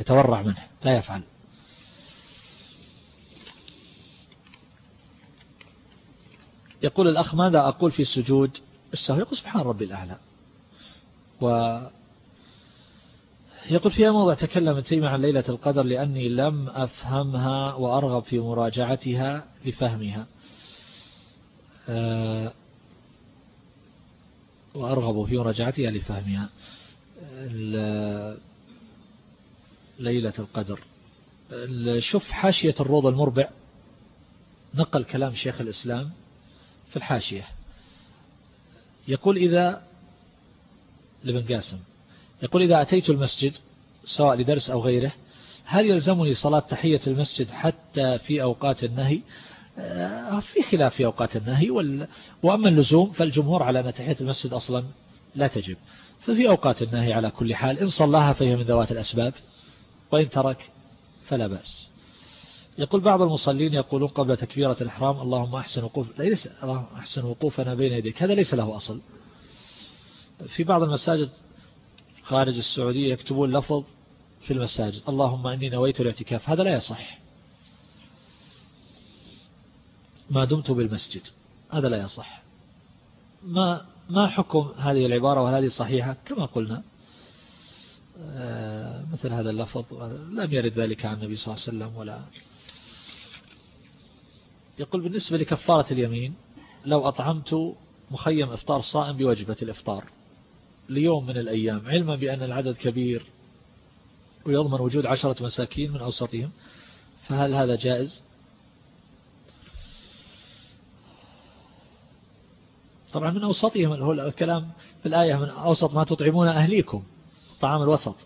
يتورع منه لا يفعل. يقول الأخ ماذا أقول في السجود؟ السهو يقول سبحان ربي الأعلى. و يقول فيها موضع تكلم تيمة عن ليلة القدر لأني لم أفهمها وأرغب في مراجعتها لفهمها. آه، وأرغب في مراجعتها لفهمها. ليلة القدر. شوف حاشية الروض المربع. نقل كلام شيخ الإسلام. في الحاشية. يقول إذا لبن قاسم يقول إذا أتيت المسجد سواء لدرس أو غيره هل يلزمني صلاة تحية المسجد حتى في أوقات النهي؟ آه، في خلاف في أوقات النهي وأما اللزوم فالجمهور على أن تحية المسجد أصلا لا تجب. ففي أوقات النهي على كل حال إن صلاها فهي من ذوات الأسباب وإن ترك فلا بأس. يقول بعض المصلين يقولون قبل تكبيرة الإحرام اللهم أحسن وقوف ليس أحسن وقوفنا بين يديك. هذا ليس له أصل. في بعض المساجد خارج السعودية يكتبون لفظ في المساجد اللهم أني نويت الاعتكاف. هذا لا يصح. ما دمت بالمسجد هذا لا يصح. ما ما حكم هذه العبارة وهل هذه صحيحة؟ كما قلنا آه، مثل هذا اللفظ لم يرد ذلك عن النبي صلى الله عليه وسلم ولا يقول بالنسبة لكفارة اليمين لو أطعمت مخيم إفطار صائم بوجبة الإفطار. ليوم من الأيام علما بأن العدد كبير ويضمن وجود عشرة مساكين من أوسطهم فهل هذا جائز؟ طبعا من أوسطهم هو الكلام في الآية من أوسط ما تطعمون أهليكم طعام الوسط.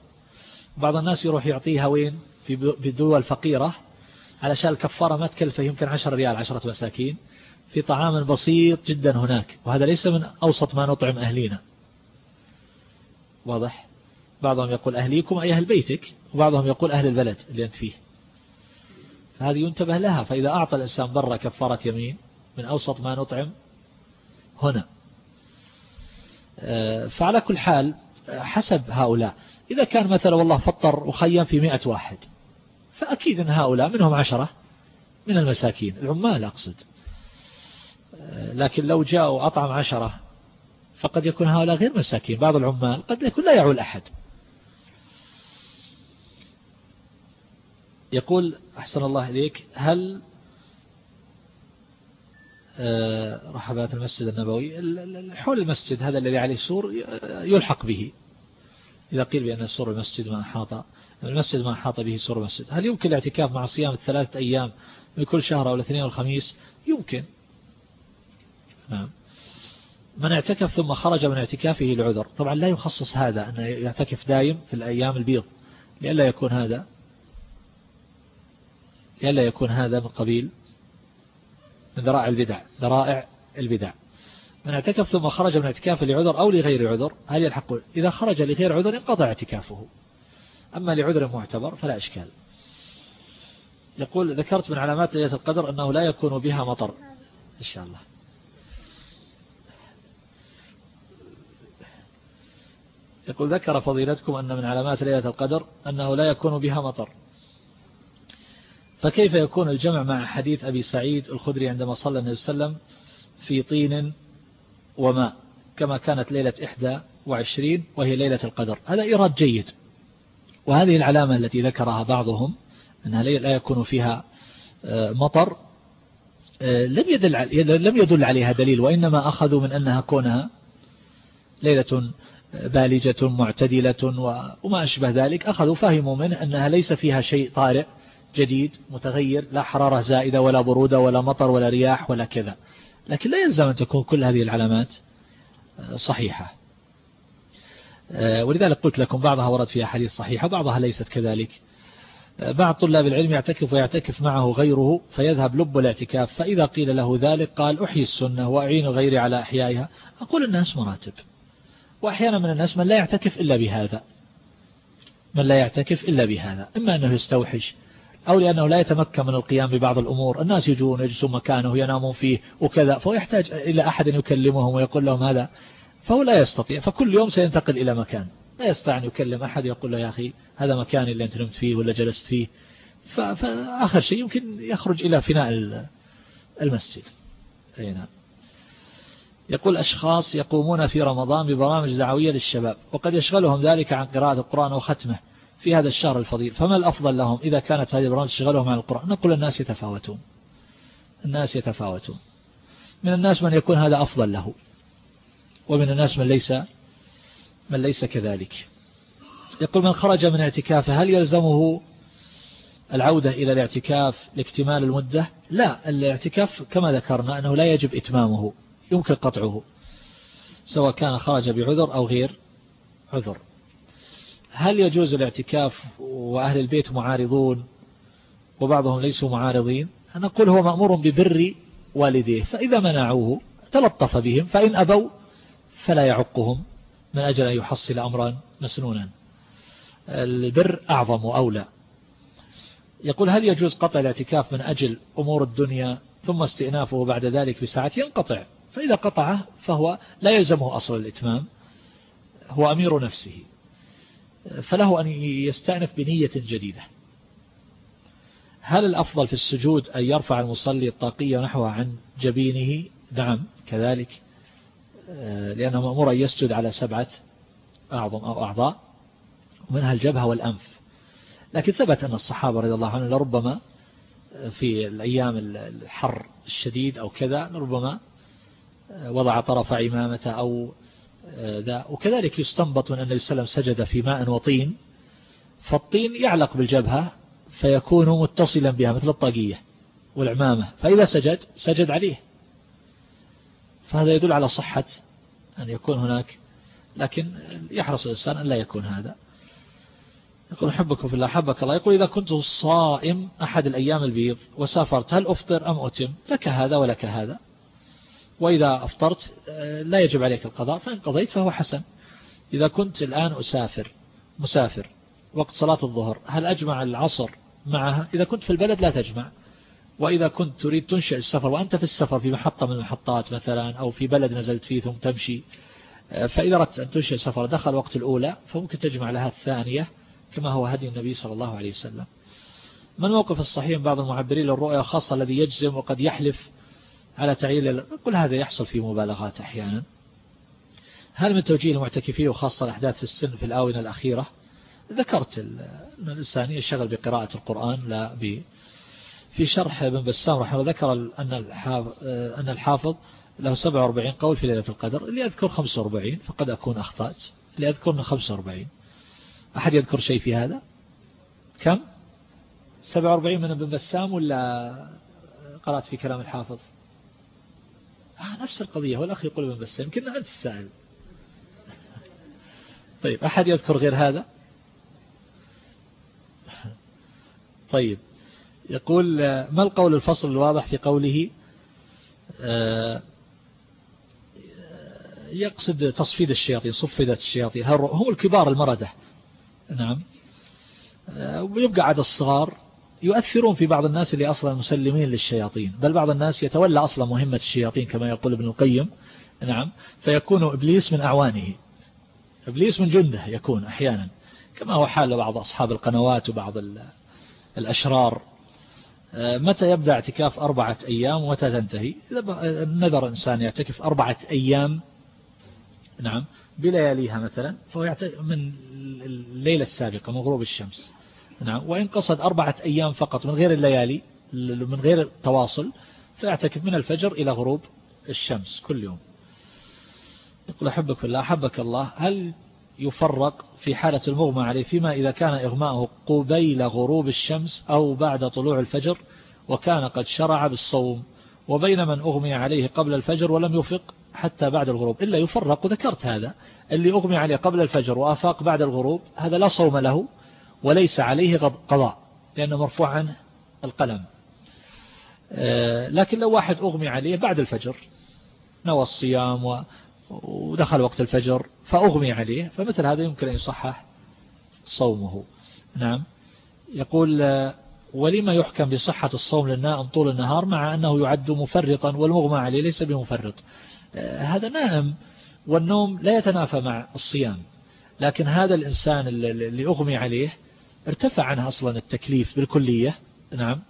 بعض الناس يروح يعطيها وين؟ في بدول فقيرة علشان الكفارة ما تكلفه يمكن عشر ريال عشرة مساكين. في طعام بسيط جدا هناك وهذا ليس من أوسط ما نطعم أهلينا. واضح؟ بعضهم يقول أهليكم أي أهل بيتك وبعضهم يقول أهل البلد اللي أنت فيه. فهذه ينتبه لها فإذا أعطى الإنسان برا كفارة يمين من أوسط ما نطعم هنا. آه، فعلى كل حال حسب هؤلاء. إذا كان مثلا والله فطر وخيم في مئة واحد فأكيد أن هؤلاء منهم عشرة من المساكين العمال أقصد. آه، لكن لو جاءوا أطعم عشرة فقد يكون هؤلاء غير مساكين بعض العمال قد يكون لا يعول أحد. يقول أحسن الله إليك هل آه، رحبات المسجد النبوي حول المسجد هذا الذي عليه سور يلحق به. إذا قيل بأن سور المسجد ما أحاط المسجد ما أحاط به سور المسجد. هل يمكن الاعتكاف مع صيام الثلاثة أيام من كل شهر أو الاثنين والخميس؟ يمكن. نعم. من اعتكف ثم خرج من اعتكافه لعذر طبعا لا يخصص هذا أن يعتكف دايم في الأيام البيض. لئلا يكون هذا. لئلا يكون هذا من قبيل من ذرائع البدع. ذرائع البدع. من اعتكف ثم خرج من اعتكافه لعذر أو لغير عذر هل يلحق إذا خرج لغير عذر انقطع اعتكافه. أما لعذر معتبر فلا إشكال. يقول ذكرت من علامات ليلة القدر أنه لا يكون بها مطر. إن شاء الله. يقول ذكر فضيلتكم أن من علامات ليلة القدر أنه لا يكون بها مطر. فكيف يكون الجمع مع حديث أبي سعيد الخدري عندما صلى النبي صلى الله عليه وسلم في طين وماء كما كانت ليلة إحدى وعشرين وهي ليلة القدر؟ هذا إيراد جيد. وهذه العلامة التي ذكرها بعضهم أنها لا يكون فيها آه، مطر آه، لم يدل لم يدل عليها دليل وإنما أخذوا من أنها كونها ليلة بالجة معتدلة وما أشبه ذلك. أخذوا فهموا منه أنها ليس فيها شيء طارئ جديد متغير لا حرارة زائدة ولا برودة ولا مطر ولا رياح ولا كذا. لكن لا يلزم أن تكون كل هذه العلامات آه، صحيحة. آه، ولذلك قلت لكم بعضها ورد فيها حديث صحيحة بعضها ليست كذلك. آه، بعض طلاب العلم يعتكف ويعتكف معه غيره فيذهب لب الاعتكاف فإذا قيل له ذلك قال أحيي السنة وأعين غيري على أحيائها. أقول الناس مراتب وأحيانا من الناس من لا يعتكف إلا بهذا. من لا يعتكف إلا بهذا. إما أنه يستوحش أو لأنه لا يتمكن من القيام ببعض الأمور. الناس يجون يجلسون مكانه ينامون فيه وكذا فهو يحتاج إلى أحد يكلمهم ويقول لهم هذا. فهو لا يستطيع فكل يوم سينتقل إلى مكان. لا يستطيع أن يكلم أحد يقول له يا أخي هذا مكاني اللي أنت نمت فيه ولا جلست فيه. فآخر شيء يمكن يخرج إلى فناء المسجد. أي نعم. يقول أشخاص يقومون في رمضان ببرامج دعوية للشباب وقد يشغلهم ذلك عن قراءة القرآن وختمه في هذا الشهر الفضيل. فما الأفضل لهم إذا كانت هذه البرامج تشغلهم عن القرآن؟ نقول الناس يتفاوتون. الناس يتفاوتون. من الناس من يكون هذا أفضل له. ومن الناس من ليس من ليس كذلك. يقول من خرج من اعتكافه هل يلزمه العودة إلى الاعتكاف لاكتمال المدة؟ لا الاعتكاف كما ذكرنا أنه لا يجب إتمامه يمكن قطعه سواء كان خرج بعذر أو غير عذر. هل يجوز الاعتكاف وأهل البيت معارضون وبعضهم ليسوا معارضين؟ نقول هو مأمور ببر والديه فإذا منعوه تلطف بهم فإن أبوا فلا يعقهم من أجل أن يحصل أمرا مسنونا البر أعظم وأولى. يقول هل يجوز قطع الاعتكاف من أجل أمور الدنيا ثم استئنافه بعد ذلك بساعة؟ ينقطع. فإذا قطعه فهو لا يلزمه أصل الإتمام. هو أمير نفسه. فله أن يستأنف بنية جديدة. هل الأفضل في السجود أن يرفع المصلي الطاقية نحوها عن جبينه؟ نعم كذلك. لأنه مأمور أن يسجد على سبعة أعظم أو أعضاء ومنها الجبهة والأنف. لكن ثبت أن الصحابة رضي الله عنهم لربما في الأيام الحر الشديد أو كذا لربما وضع طرف عمامته أو ذا. وكذلك يستنبط من أن النبي صلى الله عليه وسلم سجد في ماء وطين فالطين يعلق بالجبهة فيكون متصلا بها مثل الطاقية والعمامة. فإذا سجد سجد عليه. فهذا يدل على صحة أن يكون هناك لكن يحرص الإنسان أن لا يكون هذا. يقول حبكم في الله حبك الله. يقول إذا كنت صائم أحد الأيام البيض وسافرت هل أفطر أم أتم؟ لك هذا ولك هذا. وإذا أفطرت لا يجب عليك القضاء فإن قضيت فهو حسن. إذا كنت الآن أسافر مسافر وقت صلاة الظهر هل أجمع العصر معها؟ إذا كنت في البلد لا تجمع. وإذا كنت تريد تنشئ السفر وأنت في السفر في محطة من المحطات مثلا أو في بلد نزلت فيه ثم تمشي فإذا أردت أن تنشئ السفر دخل وقت الأولى فممكن تجمع لها الثانية كما هو هدي النبي صلى الله عليه وسلم. ما الموقف الصحيح من بعض المعبرين للرؤية خاصة الذي يجزم وقد يحلف على تعيين كل هذا يحصل في مبالغات أحيانا. هل من توجيه المعتكفين وخاصة الأحداث في السن في الآونة الأخيرة؟ ذكرت أن الإنسان يشغل بقراءة القرآن لا في شرح ابن بسام رحمه الله ذكر أن الحافظ, له 47 قول في ليلة القدر اللي أذكر 45 فقد أكون أخطأت اللي أذكر 45 أحد يذكر شيء في هذا؟ كم؟ 47 من ابن بسام ولا قرأت في كلام الحافظ؟ آه نفس القضية والأخ يقول ابن بسام يمكن أنت السائل طيب أحد يذكر غير هذا؟ طيب. يقول ما القول الفصل الواضح في قوله؟ آه، يقصد تصفيد الشياطين صفدت الشياطين. هم الكبار المردة؟ نعم. آه، ويبقى عدد الصغار يؤثرون في بعض الناس اللي أصلا مسلمين للشياطين. بل بعض الناس يتولى أصلا مهمة الشياطين كما يقول ابن القيم. نعم. فيكون إبليس من أعوانه. إبليس من جنده يكون أحيانا. كما هو حال بعض أصحاب القنوات وبعض الأشرار. آه، متى يبدأ اعتكاف أربعة أيام ومتى تنتهي؟ إذا نذر إنسان يعتكف أربعة أيام نعم بلياليها مثلا فهو من الليلة السابقة من غروب الشمس نعم وإن قصد أربعة أيام فقط من غير الليالي من غير التواصل فيعتكف من الفجر إلى غروب الشمس كل يوم. يقول أحبك الله أحبك الله هل يفرق في حالة المغمى عليه فيما إذا كان إغماءه قبيل غروب الشمس أو بعد طلوع الفجر وكان قد شرع بالصوم وبين من أغمي عليه قبل الفجر ولم يفق حتى بعد الغروب. إلا يفرق وذكرت هذا اللي أغمي عليه قبل الفجر وأفاق بعد الغروب هذا لا صوم له وليس عليه قضاء لأنه مرفوع عنه القلم. آه، لكن لو واحد أغمي عليه بعد الفجر نوى الصيام ودخل وقت الفجر فأغمي عليه فمثل هذا يمكن أن يصحح صومه. نعم. يقول ولما يحكم بصحة الصوم للنائم طول النهار مع أنه يعد مفرطا والمغمى عليه ليس بمفرط. هذا نائم والنوم لا يتنافى مع الصيام لكن هذا الإنسان اللي أغمي عليه ارتفع عنه أصلا التكليف بالكلية. نعم.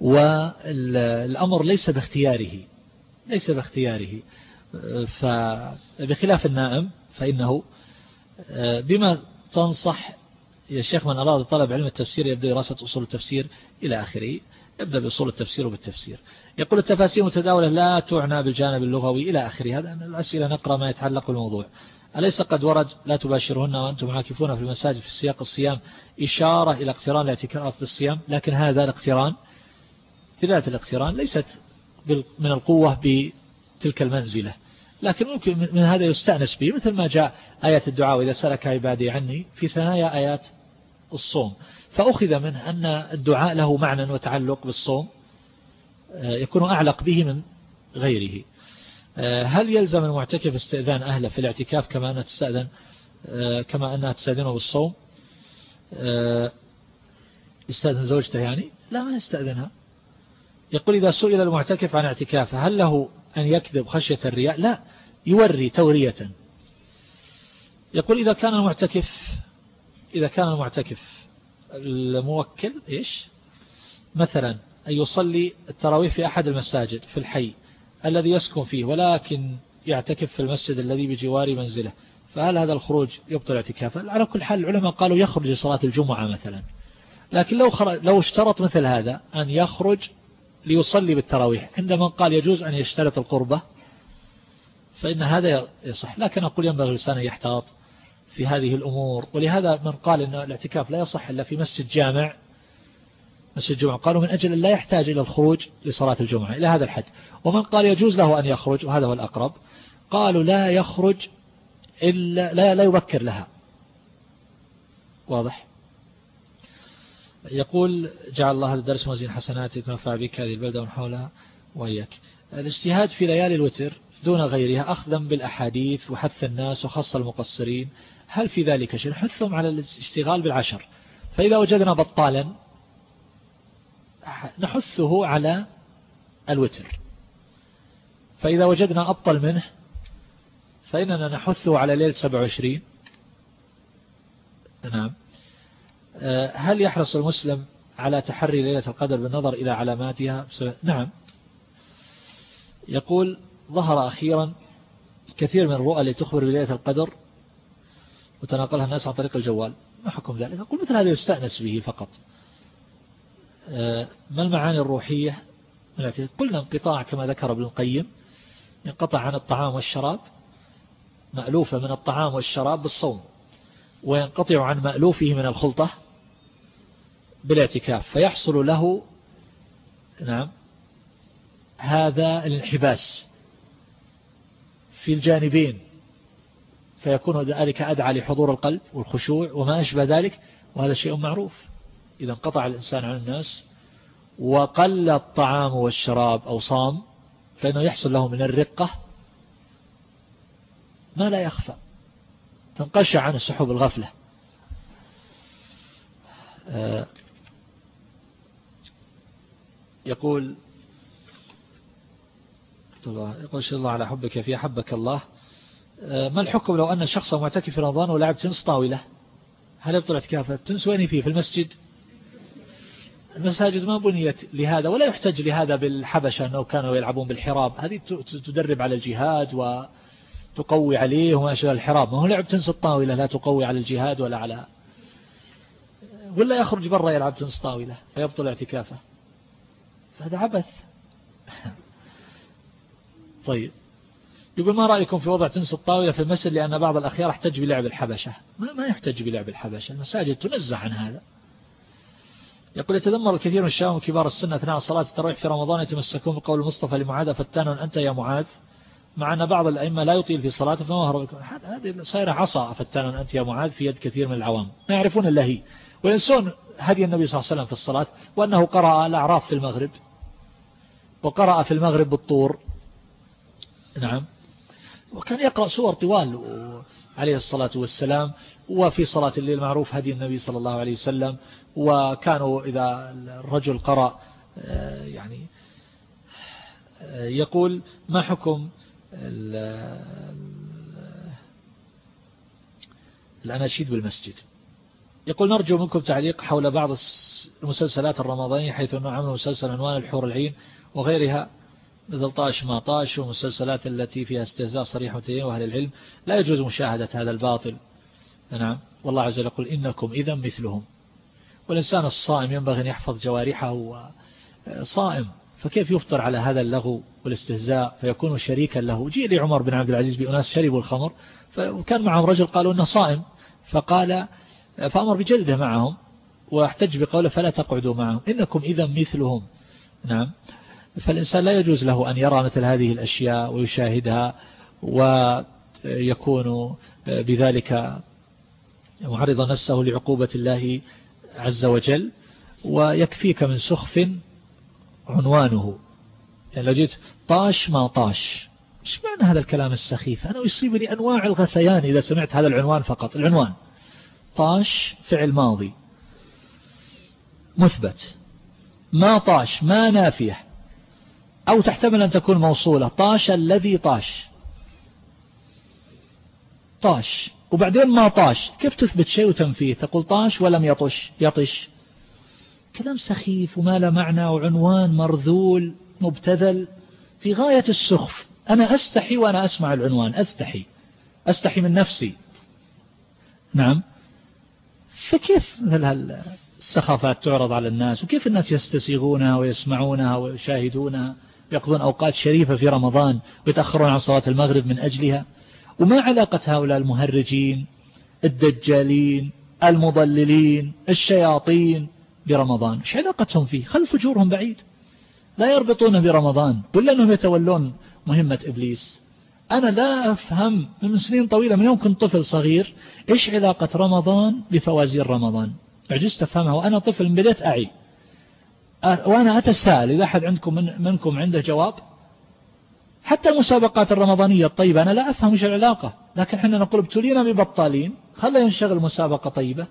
والأمر ليس باختياره ليس باختياره. فبخلاف النائم فإنه آه، بما تنصح يا شيخ من أراد طلب علم التفسير يبدأ دراسة أصول التفسير إلى آخره. يبدأ بأصول التفسير وبالتفسير. يقول التفاسير متداولة لا تعنى بالجانب اللغوي إلى آخره. هذا الأسئلة نقرأ ما يتعلق بالموضوع. أليس قد ورد لا تباشرهن وأنتم عاكفون في المساجد في سياق الصيام إشارة إلى اقتران الاعتكاف بالصيام؟ لكن هذا الاقتران ذات الاقتران ليست من القوة تلك المنزلة. لكن ممكن من هذا يستأنس به مثل ما جاء آيات الدعاء إذا سلك عبادي عني في ثنايا آيات الصوم. فأخذ منه أن الدعاء له معنى وتعلق بالصوم آه، يكون أعلق به من غيره. آه، هل يلزم المعتكف استئذان أهله في الاعتكاف كما أنها تستأذن آه، كما أنها تستأذنه بالصوم؟ يستأذن زوجته يعني؟ لا ما يستأذنها. يقول إذا سئل المعتكف عن اعتكافه هل له أن يكذب خشية الرياء لا يوري تورية. يقول إذا كان المعتكف إذا كان المعتكف الموكل إيش؟ مثلا أن يصلي التراويح في أحد المساجد في الحي الذي يسكن فيه ولكن يعتكف في المسجد الذي بجوار منزله فهل هذا الخروج يبطل اعتكافه؟ على كل حال العلماء قالوا يخرج لصلاة الجمعة مثلا. لكن لو لو اشترط مثل هذا أن يخرج ليصلي بالتراويح. عندما قال يجوز أن يشترط القربة فإن هذا يصح. لكن أقول ينبغي الإنسان يحتاط في هذه الأمور. ولهذا من قال أن الاعتكاف لا يصح إلا في مسجد جامع. مسجد الجمعة قالوا من أجل لا يحتاج إلى الخروج لصلاة الجمعة. إلى هذا الحد. ومن قال يجوز له أن يخرج وهذا هو الأقرب قالوا لا يخرج إلا لا, لا يبكر لها. واضح؟ يقول جعل الله هذا الدرس موزين حسناتك ونفع بك هذه البلدة ومن حولها وإياك. الاجتهاد في ليالي الوتر دون غيرها أخذا بالأحاديث وحث الناس وخص المقصرين. هل في ذلك شيء؟ نحثهم على الاشتغال بالعشر. فإذا وجدنا بطالا نحثه على الوتر. فإذا وجدنا أبطل منه فإننا نحثه على ليلة 27 نعم. هل يحرص المسلم على تحري ليلة القدر بالنظر إلى علاماتها؟ نعم. يقول ظهر أخيرا كثير من الرؤى التي تخبر بليلة القدر وتناقلها الناس عن طريق الجوال. ما حكم ذلك؟ أقول مثل هذا يستأنس به فقط. آه، ما المعاني الروحية؟ قلنا انقطاع كما ذكر ابن القيم ينقطع عن الطعام والشراب مألوفة من الطعام والشراب بالصوم وينقطع عن مألوفه من الخلطة بالاعتكاف فيحصل له نعم هذا الانحباس في الجانبين فيكون ذلك أدعى لحضور القلب والخشوع وما أشبه ذلك وهذا شيء معروف. إذا انقطع الإنسان عن الناس وقل الطعام والشراب أو صام فإنه يحصل له من الرقة ما لا يخفى تنقشع عن سحب الغفلة. يقول يقول شاء الله على حبك في حبك الله. آه، ما الحكم لو أن الشخص معتكف في رمضان ولعب تنس طاولة؟ هل يبطل اعتكافه؟ التنس وين فيه؟ في المسجد؟ المساجد ما بنيت لهذا ولا يحتج لهذا بالحبشة أنه كانوا يلعبون بالحراب. هذه تدرب على الجهاد وتقوي عليه وما شاء الحراب. ما هو لعب تنس الطاولة لا تقوي على الجهاد ولا على ولا يخرج برا يلعب تنس طاولة فيبطل اعتكافه. هذا عبث. طيب. يقول ما رأيكم في وضع تنس الطاولة في المسجد؟ لأن بعض الأخيار احتج بلعب الحبشة. ما, ما يحتج بلعب الحبشة. المساجد تنزع عن هذا. يقول يتذمر الكثير من الشباب وكبار السن أثناء صلاة التراويح في رمضان يتمسكون بقول المصطفى لمعاذ فتان أنت يا معاذ. مع أن بعض الأئمة لا يطيل في صلاته فما هو هذه صايرة عصا فتان أنت يا معاذ في يد كثير من العوام. ما يعرفون اللهي وينسون هدي النبي صلى الله عليه وسلم في الصلاة وأنه قرأ الأعراف في المغرب. وقرأ في المغرب بالطور نعم. وكان يقرأ سور طوال عليه الصلاة والسلام وفي صلاة الليل معروف هدي النبي صلى الله عليه وسلم. وكانوا إذا الرجل قرأ آه، يعني آه، يقول ما حكم الأناشيد بالمسجد؟ يقول نرجو منكم تعليق حول بعض المسلسلات الرمضانية حيث أنه عمل مسلسل عنوان الحور العين. وغيرها مثل طاش ما طاش والمسلسلات التي فيها استهزاء صريح وتدين وأهل العلم لا يجوز مشاهدة هذا الباطل. نعم. والله عز وجل يقول إنكم إذا مثلهم. والإنسان الصائم ينبغي أن يحفظ جوارحه صائم فكيف يفطر على هذا اللغو والاستهزاء فيكون شريكا له؟ جيء لي عمر بن عبد العزيز بأناس شربوا الخمر فكان معهم رجل قالوا أنه صائم فقال فأمر بجلده معهم وأحتج بقوله فلا تقعدوا معهم إنكم إذا مثلهم. نعم. فالإنسان لا يجوز له أن يرى مثل هذه الأشياء ويشاهدها ويكون بذلك معرض نفسه لعقوبة الله عز وجل ويكفيك من سخف عنوانه. يعني لو جيت طاش ما طاش إيش معنى هذا الكلام السخيف؟ أنا يصيبني أنواع الغثيان إذا سمعت هذا العنوان فقط. العنوان طاش فعل ماضي مثبت ما طاش ما نافية. أو تحتمل أن تكون موصولة. طاش الذي طاش. طاش. وبعدين ما طاش. كيف تثبت شيء وتنفيه؟ تقول طاش ولم يطش. يطش. كلام سخيف وما له معنى وعنوان مرذول مبتذل. في غاية السخف. أنا أستحي وأنا أسمع العنوان. أستحي. أستحي من نفسي. نعم. فكيف السخافات تعرض على الناس؟ وكيف الناس يستسيغونها ويسمعونها ويشاهدونها؟ يقضون أوقات شريفة في رمضان ويتأخرون عن صلاة المغرب من أجلها؟ وما علاقة هؤلاء المهرجين الدجالين المضللين الشياطين برمضان؟ إيش علاقتهم فيه؟ خل فجورهم بعيد. لا يربطونه برمضان ولا أنهم يتولون مهمة إبليس. أنا لا أفهم من سنين طويلة من يوم كنت طفل صغير إيش علاقة رمضان بفوازير رمضان؟ عجزت أفهمها وأنا طفل بديت أعي. وأنا أتساءل إذا أحد عندكم من منكم عنده جواب؟ حتى المسابقات الرمضانية الطيبة أنا لا أفهم إيش العلاقة. لكن إحنا نقول ابتلينا ببطالين خلى ينشغل مسابقة طيبة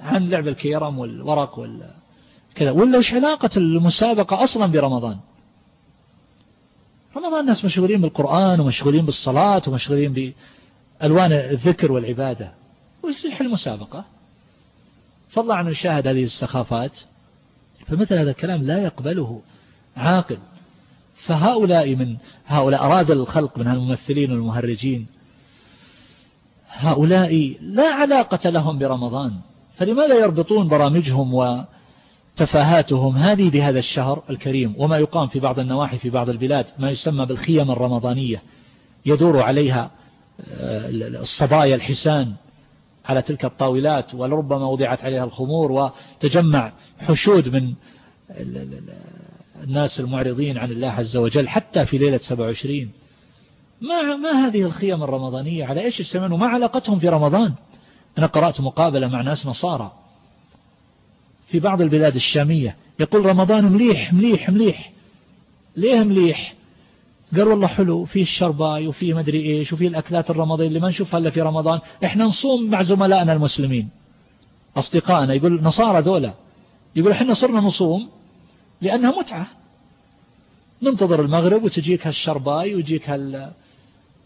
عن لعب الكيرم والورق وال كذا. ولا وش علاقة المسابقة أصلا برمضان؟ رمضان الناس مشغولين بالقرآن ومشغولين بالصلاة ومشغولين بألوان الذكر والعبادة. وش المسابقة؟ فضلا عن يشاهد هذه السخافات. فمثل هذا الكلام لا يقبله عاقل. فهؤلاء من هؤلاء أراد الخلق من الممثلين والمهرجين هؤلاء لا علاقة لهم برمضان فلماذا يربطون برامجهم وتفاهاتهم هذه بهذا الشهر الكريم؟ وما يقام في بعض النواحي في بعض البلاد ما يسمى بالخيم الرمضانية يدور عليها آه، الصبايا الحسان على تلك الطاولات ولربما وضعت عليها الخمور وتجمع حشود من الناس المعرضين عن الله عز وجل حتى في ليلة 27 ما ما هذه الخيم الرمضانية؟ على إيش يجتمعون وما علاقتهم في رمضان. أنا قرأت مقابلة مع ناس نصارى في بعض البلاد الشامية. يقول رمضان مليح مليح مليح. ليه مليح؟ قال والله حلو فيه الشرباي وفيه مدري إيش وفيه الأكلات الرمضانية اللي ما نشوفها إلا في رمضان إحنا نصوم مع زملائنا المسلمين. أصدقائنا يقول نصارى دولة يقول إحنا صرنا نصوم لأنها متعة. ننتظر المغرب وتجيك هالشرباي ويجيك هال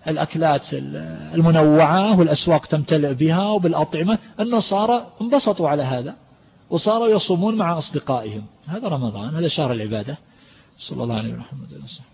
الأكلات المنوعة والأسواق تمتلئ بها وبالأطعمة. النصارى انبسطوا على هذا وصاروا يصومون مع أصدقائهم. هذا رمضان هذا شهر العبادة. صلى الله عليه وسلم.